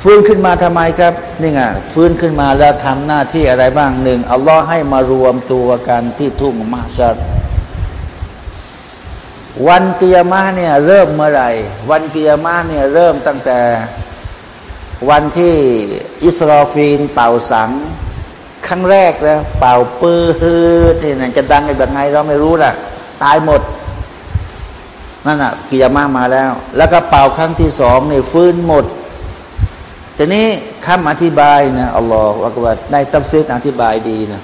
ฟื้นขึ้นมาทำไมครับนี่ไงฟื้นขึ้นมาแล้วทำหน้าที่อะไรบ้างหนึ่งอัลลอฮ์ให้มารวมตัวกันที่ทุ่งมาชัดวันเกียมาเนี่ยเริ่มเมื่อไหร่ วันเกียมาเนี่ยเริ่มตั้งแต่วันที่อิสราฟีนเป่าสัง ครั้งแรกแล้วเป่าปื้อที่นั่นจะดังแบบไงเราไม่รู้ล่ะ ตายหมด นั่นอะกิยามะฮ์มาแล้ว แล้วก็เป่าครั้งที่สองนี่ฟื้นหมดแต่นี้คำอธิบายนะอัลลอฮฺอักบัดในตัฟซีดอธิบายดีนะ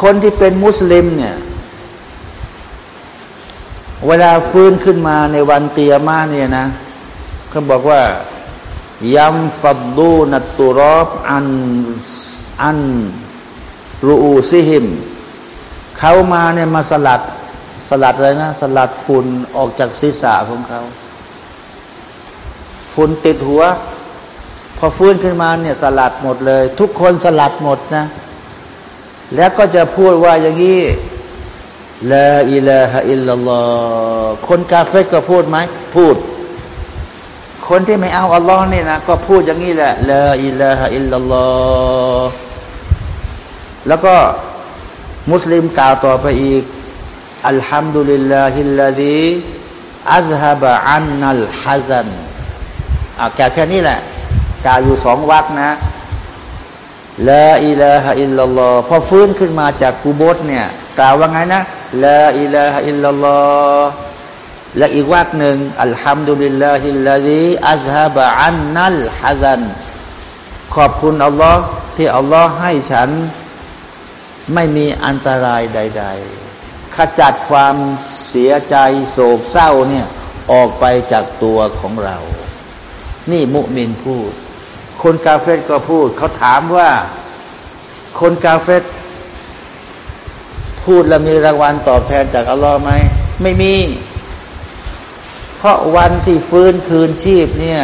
คนที่เป็นมุสลิมเนี่ย เวลาฟื้นขึ้นมาในวันกิยามะฮ์เนี่ยนะเขาบอกว่ายัมฟัดดูนัตุรอบอัน อันรูอูซิหิมเขามาเนี่ยมาสลัด สลัดอะไรนะ สลัดฝุ่นออกจากศีรษะของเขา ฝุ่นติดหัว พอฟื้นขึ้นมาเนี่ย สลัดหมดเลย ทุกคนสลัดหมดนะ แล้วก็จะพูดว่าอย่างนี้ลาอิลาฮะอิลลัลลอฮคนกาเฟรก็พูดไหมพูด คนที่ไม่เอาอัลลอฮ์นี่นะก็พูดอย่างนี้แหละلا إله إلا الله แล้วก็มุสลิมกล่าวต่อไปอีกالحمد لله الذي أذهب عنا الحزن อ่าแค่แค่นี้แหละกล่าวอยู่สองวักนะลาอิลาฮะอิลลัลลอฮ์พอฟื้นขึ้นมาจากกูโบร์เนี่ยกล่าวว่าไงนะลาอิลาฮอิลลัลลอฮ์และอีกวักหนึ่งอัลฮัมดุลิลลาฮิลลาฮิอัลฮะบะอันนัลฮะซันขอบคุณอัลลอฮ์ที่อัลลอฮ์ให้ฉัน ไม่มีอันตรายใด ๆ ขจัดความเสียใจโศกเศร้าเนี่ยออกไปจากตัวของเรา นี่มุมินพูด คนกาเฟรก็พูด เขาถามว่า คนกาเฟตพูดแล้วมีรางวัลตอบแทนจากอัลลอฮ์ไหม ไม่มี เพราะวันที่ฟื้นคืนชีพเนี่ย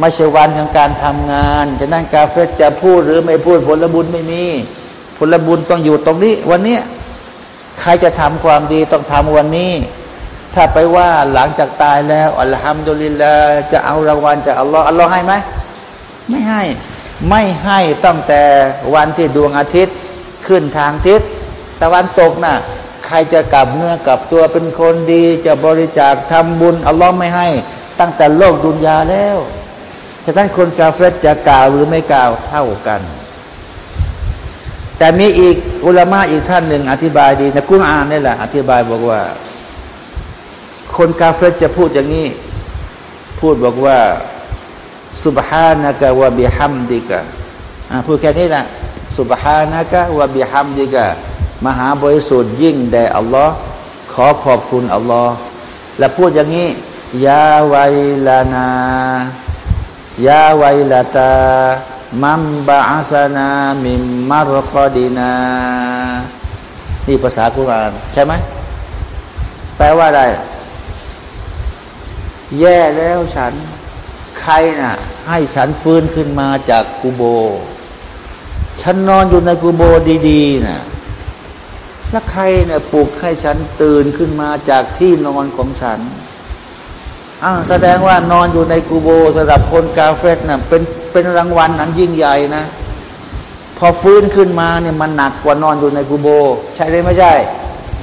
ไม่ใช่วันของการทำงาน จะนั่นกาเฟตจะพูดหรือไม่พูดผลบุญไม่มี ผลบุญต้องอยู่ตรงนี้ วันนี้ใครจะทำความดีต้องทำวันนี้ ถ้าไปว่าหลังจากตายแล้วอัลฮัมดุลิลลาจะเอารางวัลจากอัลลอฮ์อัลลอฮ์ให้ไหมไม่ให้ ไม่ให้ตั้งแต่วันที่ดวงอาทิตย์ขึ้นทางทิศตะวันตกนะ่ะใครจะกลับเนื้อกลับตัวเป็นคนดี จะบริจาคทำบุญอัลลอฮ์ไม่ให้ ตั้งแต่โลกดุนยาแล้วฉะนั้นคนกาเฟรจะกล่าวหรือไม่กล่าวเท่ากัน แต่มีอีกอุลามะอีกท่านหนึ่งอธิบายดีนะกุณอานนี่แหละ อธิบายบอกว่า คนกาเฟรจะพูดอย่างนี้ พูดบอกว่าสุบฮานะกะวะบิฮัมดิกะพูดแค่นี้แหละสุบฮานะกะวะบิฮัมดิกะมหาบริสุทธิ์ยิ่งแด่อัลลอฮ์ขอขอบคุณอัลลอฮ์และพูดอย่างนี้ยาไวลานายาไวลาตา มัมบาอาสนามิมมารกอดีนา นี่ภาษาคุรานใช่ไหมแปลว่าอะไร แย่แล้วฉัน ใครนะ่ะ ให้ฉันฟื้นขึ้นมาจากกูโบ ฉันนอนอยู่ในกูโบดีๆนะ่ะแล้วใครเนี่ยปลุกให้ฉันตื่นขึ้นมาจากที่นอนของฉันอ้าแสดงว่านอนอยู่ในกูโบสำหรับคนกาเฟสนะ่ะเป็น เป็นรางวัลอันยิ่งใหญ่นะ พอฟื้นขึ้นมาเนี่ยมันหนักกว่านอนอยู่ในกูโบ ใช่หรือไม่ใช่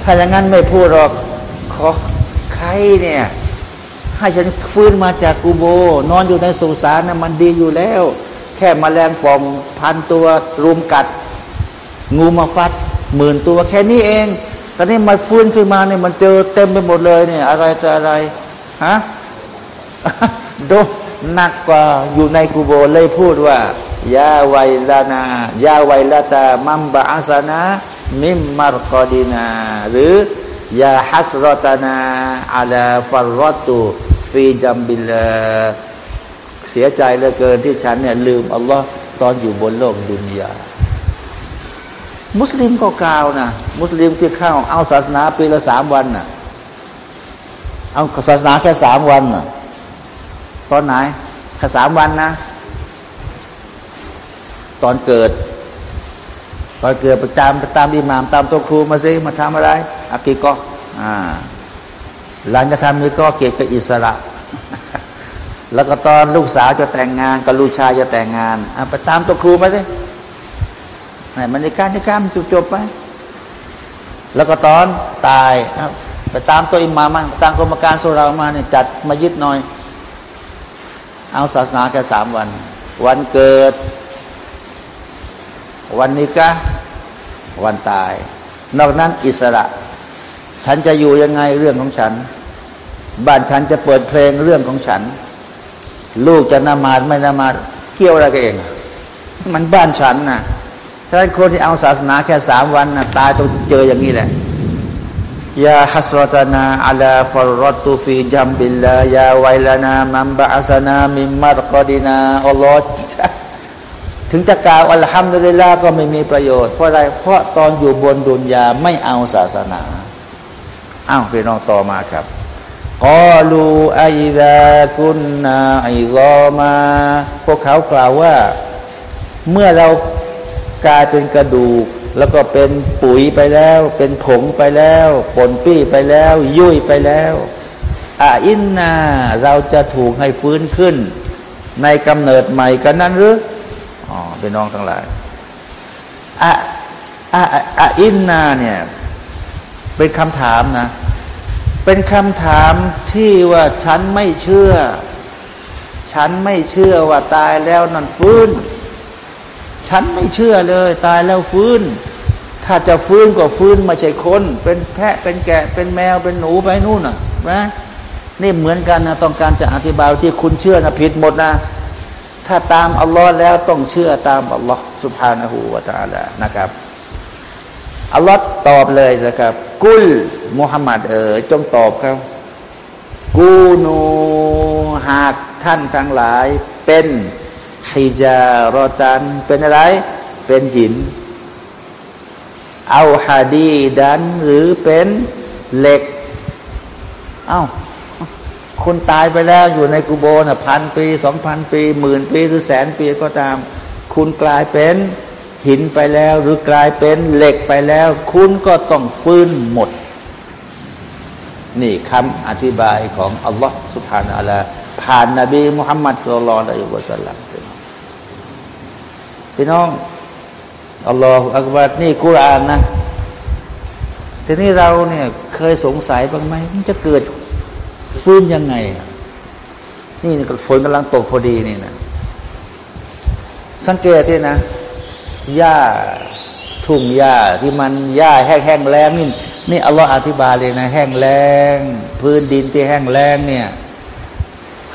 ถ้าอย่างนั้นไม่พูดหรอกขอใครเนี่ยให้ฉันฟื้นมาจากกูโบ นอนอยู่ในสุสานนะ่ะมันดีอยู่แล้ว แค่มแมลงป่องพันตัวรุมกัด งูมาฟัดหมื่นตัวแค่นี้เองตอนนี้มันฟื้นขึ้นมาเนี่ยมันเจอเต็มไปหมดเลยเนี่ย อะไรจะอะไรฮะโด หนักกว่าอยู่ในกูโบเลยพูดว่ายาไวลานายาไวลาตามัมบะอาสนามิมมารกอดีนา หรือยาฮัสรตนาอาลาฟารอตุฟีจัมบิลเสียใจเหลือเกินที่ฉันเนี่ยลืมอัลลอฮ์ตอนอยู่บนโลกดุนยา มุสลิมก็กล่าวนะมุสลิมที่เข้าเอาศาสนาปีละสามวันน่ะเอาศาสนาแค่สามวันน่ะ ตอนไหนแค่สามวันนะ ตอนเกิด ตอนเกิดไปตามไปตามอิหมาม ตามตัวครูมาซิมาทำอะไรอากีก็อ่าหลังจะทำนี้ก็เกียรติอิสระ แล้วก็ตอนลูกสาวจะแต่งงานกับลูกชายจะแต่งงานไปตามตัวครูมาสิไหนมันในการที่การจบจบไป แล้วก็ตอนตายไปตามตัวอิมามาตามกรรมการสุรามาเนี่ยจัดมายึดหน่อย เอาศาสนาแค่สามวัน วันเกิด วันนี้กะวันตาย นอกนั้นอิสระ ฉันจะอยู่ยังไงเรื่องของฉัน บ้านฉันจะเปิดเพลงเรื่องของฉัน ลูกจะนมาดไม่นมาดเกี่ยวอะไรกันเอง มันบ้านฉันนะ่ะถ้าคนที่เอาศาสนาแค่สามวันนะตายต้องเจออย่างนี้แหละ ยาฮัสรตนาอัลาฟรรตุฟีจัมบิลลายาไวลานามัมบะอัสนามิมมัรกอดินาอัลลอฮถึงจะกล่าวอัลฮัมดุลิลลาก็ไม่มีประโยชน์เพราะอะไร เพราะตอนอยู่บนดุนยาไม่เอาศาสนาอ้าวพี่น้องต่อมาครับกอลูไอดากุนนาไอรอมา พวกเขากล่าวว่า เมื่อเรากลายเป็นกระดูก แล้วก็เป็นปุ๋ยไปแล้ว เป็นผงไปแล้วปนปี้ไปแล้ว ยุ่ยไปแล้วอาอินนาเราจะถูกให้ฟื้นขึ้น ในกำเนิดใหม่กันนั้นหรืออ๋อเป็นน้องทั้งหลายอะอะอะอินนาเนี่ยเป็นคำถามนะ เป็นคำถามที่ว่าฉันไม่เชื่อ ฉันไม่เชื่อว่าตายแล้วนั่นฟื้น ฉันไม่เชื่อเลย ตายแล้วฟื้น ถ้าจะฟื้นก็ฟื้นมาใช่คน เป็นแพะเป็นแกะเป็นแมวเป็นหนูไปนู่นน่ะนะนี่เหมือนกันนะต้องการจะอธิบายที่คุณเชื่อนะผิดหมดนะ ถ้าตามอัลลอฮ์แล้วต้องเชื่อตามอัลลอฮ์สุภาณหูวาตาละนะครับอัลลอฮ์ตอบเลยนะครับ กุลมุฮัมมัดเอ๋ยจงตอบครับกูนูหากท่านทั้งหลายเป็น ฮิจารอตัน เป็นอะไร เป็นหิน เอาฮาดีดันหรือเป็นเหล็ก เอา้า คนตายไปแล้วอยู่ในกุโบนะพันปีสองพันปีหมื่นปีหรือแสนปีก็ตาม คุณกลายเป็นหินไปแล้ว หรือกลายเป็นเหล็กไปแล้ว คุณก็ต้องฟื้นหมด นี่คำอธิบายของอัลลอฮ์สุบฮานาอัลลผ่านนบีมุฮัมมัดสุลลัลอะลัยฮิวะสัลลัม พี่น้องอัลลอฮฺอักบัดนี่กุรานนะทีนี้เราเนี่ยเคยสงสัยบ้างไหมมันจะเกิดฟื้นยังไง นี่ฝนกำลังตกพอดีนี่นะสังเกตที่นะหญ้าทุ่งหญ้าที่มันหญ้าแห้งแล้งนี่นี่อัลลอฮฺอธิบายเลยนะ แห้งแล้ง พื้นดินที่แห้งแล้งเนี่ย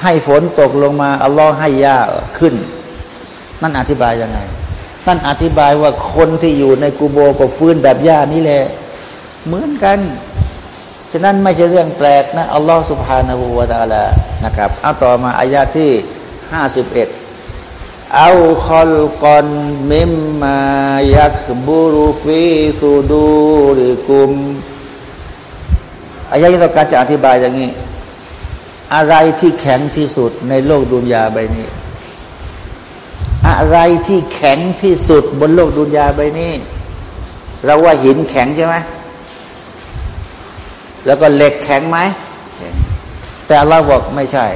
ให้ฝนตกลงมาอัลลอฮฺให้หญ้าขึ้น นั่นอธิบายยังไงนั่นอธิบายว่าคนที่อยู่ในกูโบก็ฟื้นแบบญาตินี่แหละ เหมือนกัน ฉะนั้นไม่ใช่เรื่องแปลกนะอัลลอฮฺสุบฮานาหูวาตาลานะครับเอาต่อมาอายาที่ห้าสิบเอ็ดเอาคอลกอนมิมมายักบูรุฟีสูดูริกุมอายาที่เราการจะอธิบายอย่างนี้ อะไรที่แข็งที่สุดในโลกดุนยาใบนี้ อะไรที่แข็งที่สุดบนโลกดุนยาใบนี้ เราว่าหินแข็งใช่ไหมแล้วก็เหล็กแข็งไหม แต่เราบอกไม่ใช่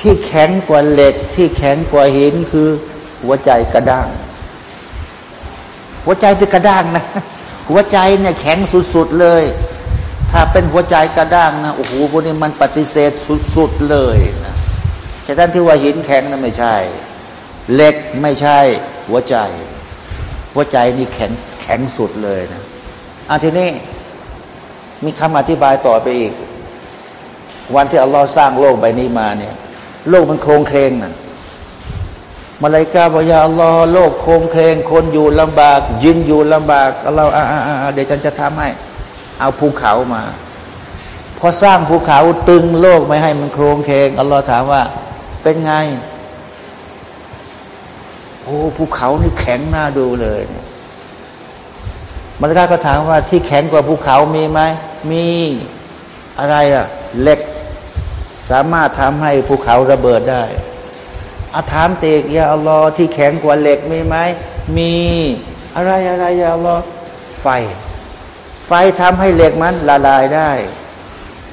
ที่แข็งกว่าเหล็ก ที่แข็งกว่าหินคือ หัวใจกระด้าง หัวใจจะกระด้างนะ หัวใจเนี่ยแข็งสุดๆเลย ถ้าเป็นหัวใจกระด้างนะโอ้โหพวกนี้มันปฏิเสธสุดๆเลยนะแต่ท่านที่ว่าหินแข็งนะไม่ใช่ เหล็กไม่ใช่หัวใจ หัวใจนี่แข็งแข็งสุดเลยนะอาทีนี้มีคำอธิบายต่อไปอีก วันที่อัลลอฮ์สร้างโลกใบนี้มาเนี่ย โลกมันโครงเคงนะมาเลยกาบอกยาอัลลอฮ์โลกโครงเคงคนอยู่ลำบาก ยินอยู่ลำบากอัลลอฮ์อ่าเดี๋ยวฉันจะทำให้ เอาภูเขามาพอสร้างภูเขาตึงโลกไม่ให้มันโครงเคงอัลลอฮ์ถามว่า เป็นไง อ้ภูเขานี่แข็งน่าดูเลยเนี่ยมาลาอิกก็ถามว่าที่แข็งกว่าภูเขามีไหมมีอะไรอะเหล็ก สามารถทำให้ภูเขาระเบิดได้อาถามเตกยาอัลลอฮ์ที่แข็งกว่าเหล็กมีไหมมีอะไรอะไรยาอัลลอฮ์ไฟ ไฟทำให้เหล็กมันละลายได้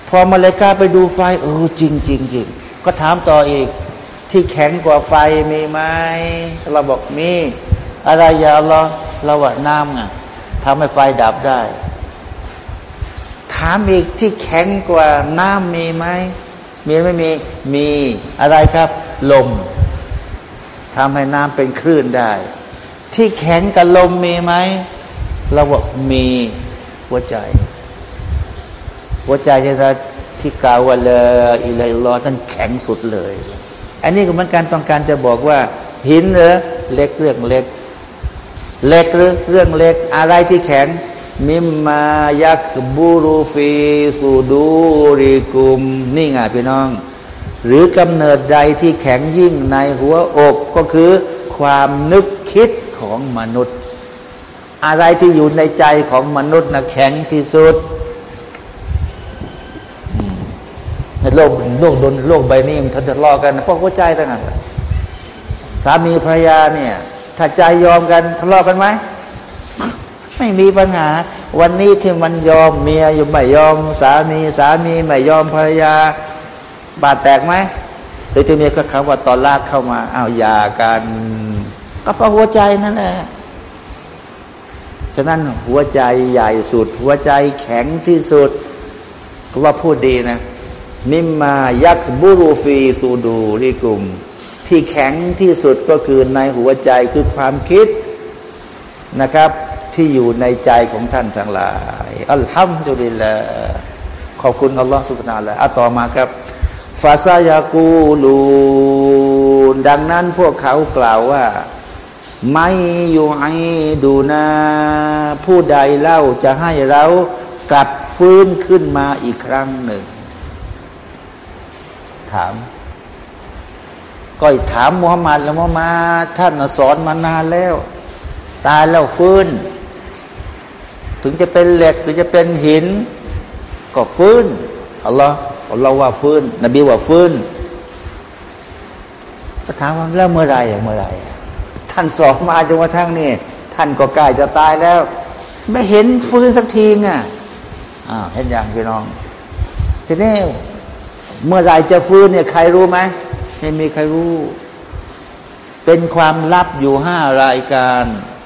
พอมาเลกาไปดูไฟเออจริงจริงจริงก็ถามต่ออีก ที่แข็งกว่าไฟมีไหมเราบอกมี อะไรยาอัลลอฮ์เราว่าน้ำไงทำให้ไฟดับได้ถามอีกที่แข็งกว่าน้ำมีไหมมีไม่มีมีอะไรครับ ลมทำให้น้ำเป็นคลื่นได้ ที่แข็งกับลมมีไหมเราบอกมีหัวใจ หัวใจจะที่กล่าวว่าเลยอิเลรอนั่นแข็งสุดเลย อันนี้ก็เหมือนกันต้องการจะบอกว่า หินเหรอเล็กเรื่องเล็ก เล็กหรือเรื่องเล็ก อะไรที่แข็ง มิมมายักบูรูฟีสูดูริกุม นี่ไงพี่น้อง หรือกำเนิดใดที่แข็งยิ่งในหัวอกก็คือ ความนึกคิดของมนุษย์ อะไรที่อยู่ในใจของมนุษย์นะแข็งที่สุด ในโลกโลกดนโลกใบนี้มันทะเลาะกันเพราะหัวใจต่างหากสามีภรรยาเนี่ย ถ้าใจยอมกันทะเลาะกันไหมไม่มีปัญหา วันนี้ที่มันยอมเมียอยู่ไม่ยอม สามีสามีไม่ยอมภรรยา บาดแตกไหมหรือจะมีก็คำว่าตอนลากเข้ามาอ้าวยากัน ก็เพราะหัวใจนั่นแหละฉะนั้นหัวใจใหญ่สุด หัวใจแข็งที่สุดก็ว่าพูดดีนะ มิมมายักบุรูฟีสูดูริกุม ที่แข็งที่สุดก็คือในหัวใจคือความคิดนะครับ ที่อยู่ในใจของท่านทั้งหลายอัลฮัมดุลิลละขอบคุณอัลลอฮฺสุบนาละอะต่อมาครับฟาซายากูลูดังนั้นพวกเขากล่าวว่า ไม่อยู่ไอดูนาผู้ใดเล่าจะให้เรากลับฟื้นขึ้นมาอีกครั้งหนึ่ง ถาม ก็ถามมุฮัมมัดแล้วมาท่านสอนมานานแล้ว ตายแล้วฟื้น ถึงจะเป็นเหล็กหรือจะเป็นหิน ก็ฟื้นอัลลอฮ์เราว่าฟื้น นบีว่าฟื้นก็ถามว่าแล้วเมื่อไรเมื่อไรท่านสอนมาจนกระทั่งนี่ท่านก็ใกล้จะตายแล้ว ไม่เห็นฟื้นสักทีอะอ้าเห็นอย่างพี่น้องทีนี้ เมื่อไรจะฟื้นเนี่ยใครรู้ไหมไม่มีใครรู้ เป็นความลับอยู่ห้ารายการ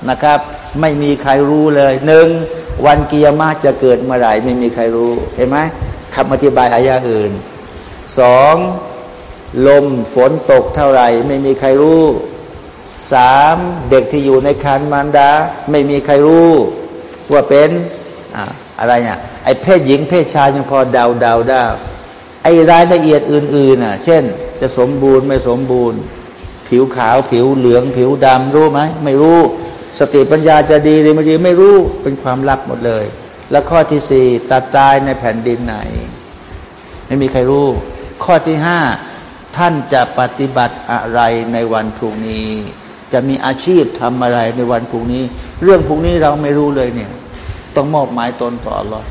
นะครับ ไม่มีใครรู้เลยหนึ่งวันกิยามาจะเกิดเมื่อไหร่ไม่มีใครรู้เห็นไหมคำอธิบายอายะอื่นสองลมฝนตกเท่าไหร่ ไม่มีใครรู้สามเด็กที่อยู่ในคันมารดา ไม่มีใครรู้ว่าเป็น อะอะไรเนี่ยไอ้เพศหญิงเพศชายยังพอเดาเดาได้ ไอ้รายละเอียดอื่นๆน่ะ เช่น จะสมบูรณ์ไม่สมบูรณ์ ผิวขาวผิวเหลือง ผิวดำรู้ไหมไม่รู้ สติปัญญาจะดีหรือไม่ดีไม่รู้เป็นความลับหมดเลย แล้วข้อที่สี่ตัดตายในแผ่นดินไหน ไม่มีใครรู้ ข้อที่ห้าท่านจะปฏิบัติอะไรในวันพรุ่งนี้ จะมีอาชีพทำอะไรในวันพรุ่งนี้ เรื่องพรุ่งนี้เราไม่รู้เลยเนี่ย ต้องมอบหมายตนต่อรอ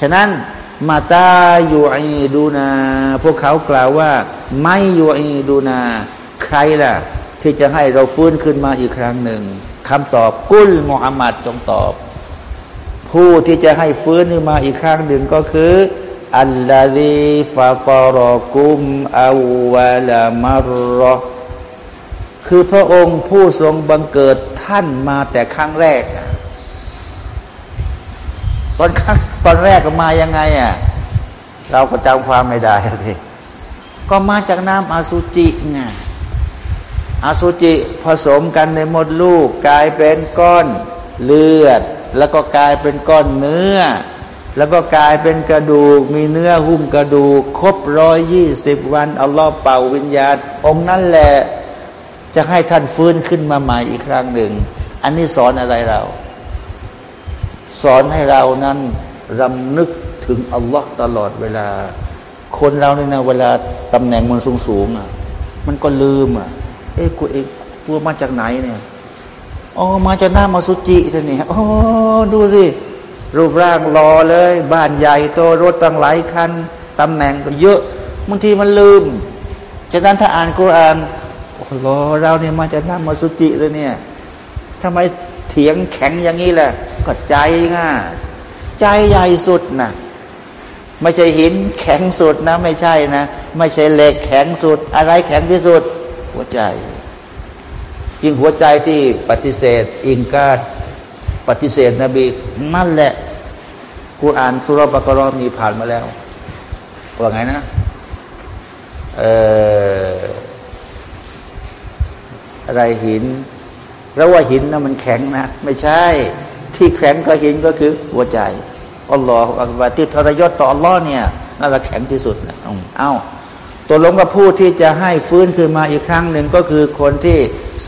ฉะนั้น มาตาอยู่อีดูนา พวกเขากล่าวว่า ไม่อยู่อีดูนา ใครล่ะ ที่จะให้เราฟื้นขึ้นมาอีกครั้งหนึ่งคำตอบกุลมุฮัมมัดจงตอบ ผู้ที่จะให้ฟื้นขึ้นมาอีกครั้งหนึ่งก็คืออัลลอฮีฟาตรอกุมอาวะลามารอคือพระองค์ผู้ทรงบังเกิดท่านมาแต่ครั้งแรก ตอนครั้งตอนแรกก็มายังไงอะเราก็จำความไม่ได้เลยก็มาจากน้ำอาสุจิไงอาสุจิผสมกันในมดลูก กลายเป็นก้อนเลือด แล้วก็กลายเป็นก้อนเนื้อ แล้วก็กลายเป็นกระดูก มีเนื้อหุ้มกระดูก ครบร้อยยี่สิบวันอัลลอฮ์เป่าวิญญาณ องค์นั้นแหละจะให้ท่านฟื้นขึ้นมาใหม่อีกครั้งหนึ่ง อันนี้สอนอะไรเรา สอนให้เรานั้นรำนึกถึงอัลลอฮ์ตลอดเวลา คนเราเนี่ยนะเวลาตำแหน่งมันสูงๆอะ มันก็ลืมอะ เอ้กูเองกูมาจากไหนเนี่ยอ๋อมาจากหน้ามาสุจิท่านี่โอ้ดูสิรูปร่างรอเลย บ้านใหญ่โตรถตั้งหลายคันตำแหน่งก็เยอะบางทีมันลืมฉะนั้นถ้าอ่านกุรอานโอ้โหเราเนี่ยมาจากหน้ามาสุจิเลยเนี่ยทำไม เถียงแข็งอย่างนี้แหละ ก็ใจง่าใจใหญ่สุดนะไม่ใช่หินแข็งสุดนะ ไม่ใช่นะ ไม่ใช่เหล็กแข็งสุด อะไรแข็งที่สุด หัวใจยิ่งหัวใจที่ปฏิเสธ อิงกาปฏิเสธนบีนั่นแหละกูอ่านสุรบกรอมีผ่านมาแล้วว่าไงนะเอออะไรหิน แล้วว่าหินนะมันแข็งนะ ไม่ใช่ ที่แข็งก็หินก็คือหัวใจอัลลอฮฺอักบารที่ทรยศต่ออัลลอฮ์เนี่ยนั่นแหละแข็งที่สุดนะเอ้าตัวลงกับผู้ที่จะให้ฟื้นขึ้นมาอีกครั้งหนึ่งก็คือคนที่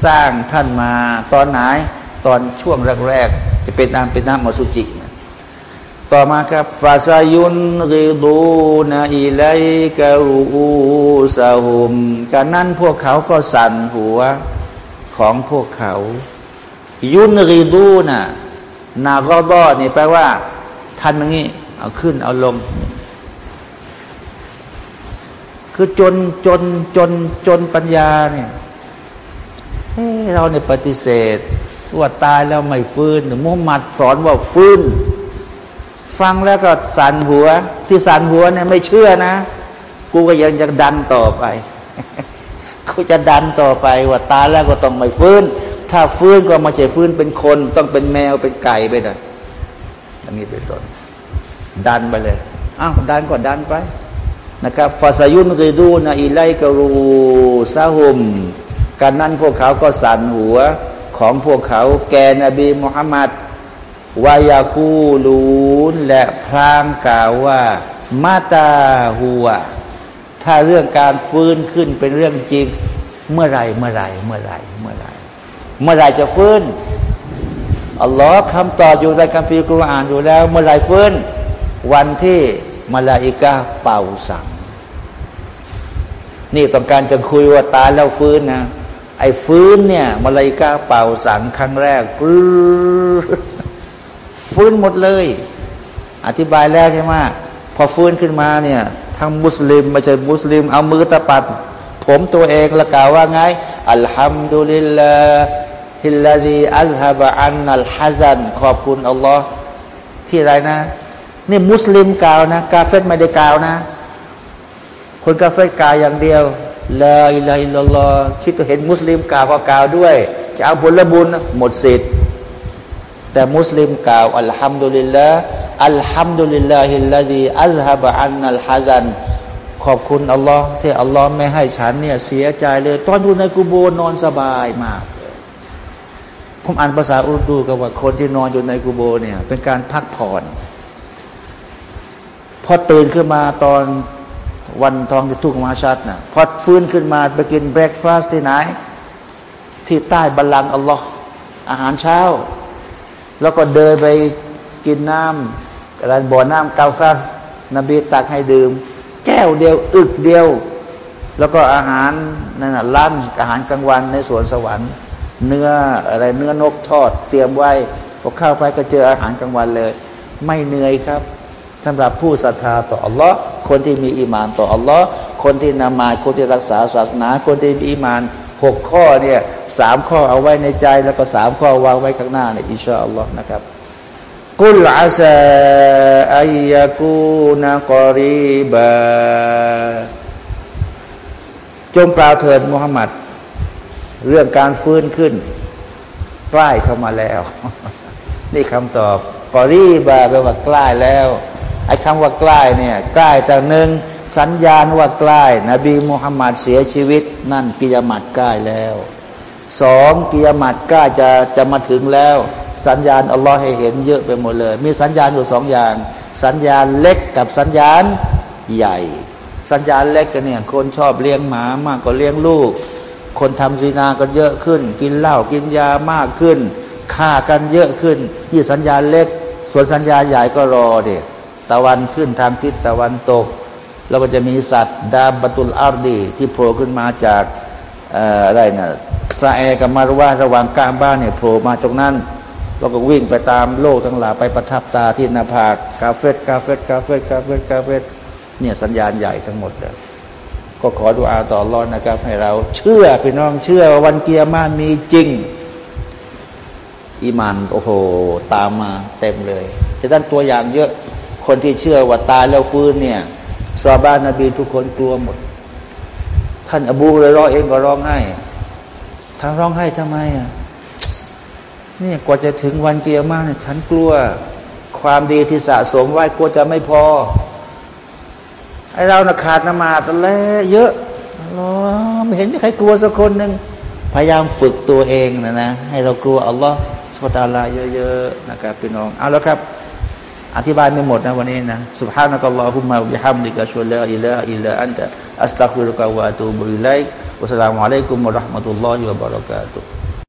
สร้างท่านมาตอนไหนตอนช่วงแรกๆจะเป็นน้ำเป็นน้ำมสุจินะต่อมาครับฟาซายุนริดูนาอิไลกะรูซาหุมจากนั้นพวกเขาก็สั่นหัว ของพวกเขา ยุนรีดูนะนากอดอนี่แปลว่าทันอย่างนี้ เอาขึ้นเอาลง คือจนจนจนจนปัญญาเนี่ยเฮ้เราเนี่ยปฏิเสธว่าตายแล้วไม่ฟื้นมุฮัมมัดสอนว่าฟื้น ฟังแล้วก็สั่นหัว ที่สั่นหัวเนี่ยไม่เชื่อนะ กูก็ยังจะดันต่อไป กูจะดันต่อไปว่าตายแล้วก็ต้องไม่ฟื้น ถ้าฟื้นก็มาจะฟื้นเป็นคน ต้องเป็นแมวเป็นไก่ไปนะอันนี้เป็นต้นดันไปเลยอ้าวดันก็ดันไปนะครับฟาสยุนรีดูนะอิไลกรูซาหุมการนั้นพวกเขาก็สั่นหัวของพวกเขาแกนบีมุฮัมมัดวายาคูลูนและพรางกล่าวว่า มาตาหัว ถ้าเรื่องการฟื้นขึ้นเป็นเรื่องจริง เมื่อไรเมื่อไรเมื่อไรเมื่อไรเมื่อไรจะฟื้นอัลลอฮ์คำตอบอยู่ในคัมภีร์กุรอานอยู่แล้ว เมื่อไรฟื้น วันที่มาลาอิกาเป่าสั่ง นี่ต้องการจะคุยว่าตายแล้วฟื้นนะไอ้ฟื้นเนี่ยมาลาอิกะฮ์เป่าสังข์ครั้งแรกฟื้นหมดเลย อธิบายแล้วใช่ไหม พอฟื้นขึ้นมาเนี่ยทั้งมุสลิมไม่ใช่มุสลิม เอามือตะปัด ผมตัวเองแล้วกล่าวว่าไงالحمد لله الذي أذهب عنا الحزن ขอบคุณอัลลอฮ์ที่ไรนะ นี่มุสลิมกล่าวนะ กาเฟรไม่ได้กล่าวนะ คนกาเฟรกล่าวอย่างเดียวلا إله إلا الله คิดตัวเห็นมุสลิมกล่าวก็กล่าวด้วย จะเอาผลบุญหมดสิทธิ์ แต่มุสลิมกล่าวالحمد لله الحمد لله الذي أذهب عنا الحزن ขอบคุณอัลลอฮ์ที่อัลลอฮ์ไม่ให้ฉันเนี่ยเสียใจเลย ตอนอยู่ในกูโบร์นอนสบายมาก ผมอ่านภาษาอุรดูกับว่าคนที่นอนอยู่ในกูโบร์เนี่ย เป็นการพักผ่อนพอตื่นขึ้นมาตอนวันทองจะทุกมาชัดนะ่ะพอฟื้นขึ้นมาไปกินเบรกฟาสต์ที่ไหน ที่ใต้บัลลังก์อัลลอฮ์อาหารเช้า แล้วก็เดินไปกินน้ำอะไรบ่อน้ำเกาซัสนบีตักให้ดื่ม แก้วเดียวอึกเดียว แล้วก็อาหารนั่นนะร้านอาหารกลางวันในสวนสวรรค์ เนื้ออะไรเนื้อนกทอด เตรียมไว้พอเข้าไปก็เจออาหารกลางวันเลย ไม่เหนื่อยครับสำหรับผู้ศรัทธาต่ออัลลอฮ์คนที่มีอีมานต่ออัลลอฮ์คนที่นมาคนที่รักษาศาสนา คนที่มีอีมาน หกข้อเนี่ยสามข้อเอาไว้ในใจแล้วก็สามข้อวางไว้ข้างหน้าในอิชาอัลลอฮ์นะครับกุลอาซาอัยากูนากอรีบาจงกล่าวเถิดมุฮัมมัด เรื่องการฟื้นขึ้น ใกล้เข้ามาแล้ว นี่คำตอบกอรีบาแปลว่าใกล้แล้วไอ้คำว่าใกล้เนี่ยใกล้แต่หนึ่ง สัญญาณว่าใกล้ นบีมุฮัมมัดเสียชีวิต นั่นกิยามัดใกล้แล้วสองกิยามัดใกล้จะจะมาถึงแล้ว สัญญาณอัลลอฮ์ให้เห็นเยอะไปหมดเลย มีสัญญาณอยู่สองอย่าง สัญญาณเล็กกับสัญญาณใหญ่ สัญญาณเล็กกันเนี่ยคนชอบเลี้ยงหมามากกว่าเลี้ยงลูก คนทำซีนากันเยอะขึ้น กินเหล้ากินยามากขึ้นฆ่ากันเยอะขึ้นยี่สัญญาเล็ก ส่วนสัญญาใหญ่ก็รอเด็ตะวันขึ้นทางทิศตะวันตก แล้วก็จะมีสัตว์ดาบตุลอาร์ดี ที่โผล่ขึ้นมาจากอะไรนะซาแอกับมารวาระหว่างกลางบ้านเนี่ยโผล่มาตรงนั้นเราก็วิ่งไปตามโลกทั้งหลายไปประทับตาที่นาภากกาเฟตกาเฟตกาเฟตกาเฟตกาเฟตเนี่ยสัญญาณใหญ่ทั้งหมดเลยก็ขอดุอาต่อรอนนะครับ ให้เรา เชื่อพี่น้องเชื่อว่าวันเกียร์มามีจริง อีมานโอ้โห ตามมาเต็มเลยแต่ท่านตัวอย่างเยอะคนที่เชื่อว่าตายแล้วฟื้นเนี่ย ซาบานนบีทุกคนกลัวหมด ท่านอบูเลยร้องเองก็ร้องไห้ทางร้องไห้ทำไมอะนี่กว่าจะถึงวันเกียร์มาเนี่ยฉันกลัว ความดีที่สะสมไว้กลัวจะไม่พอไอเรานะขาดนมาตะแลเยอะรอไม่เห็นมีใครกลัวสักคนหนึ่งพยายามฝึกตัวเองนะนะ ให้เรากลัวอัลลอฮฺสุบตาลาเยอะๆนะครับพี่น้องเอาแล้วครับ อธิบายไม่หมดนะวันนี้นะ سبحانك اللهم وبحمدك اشهد ان لا اله الا انت استغفرك واتوب اليك والسلام عليكم ورحمه الله وبركاته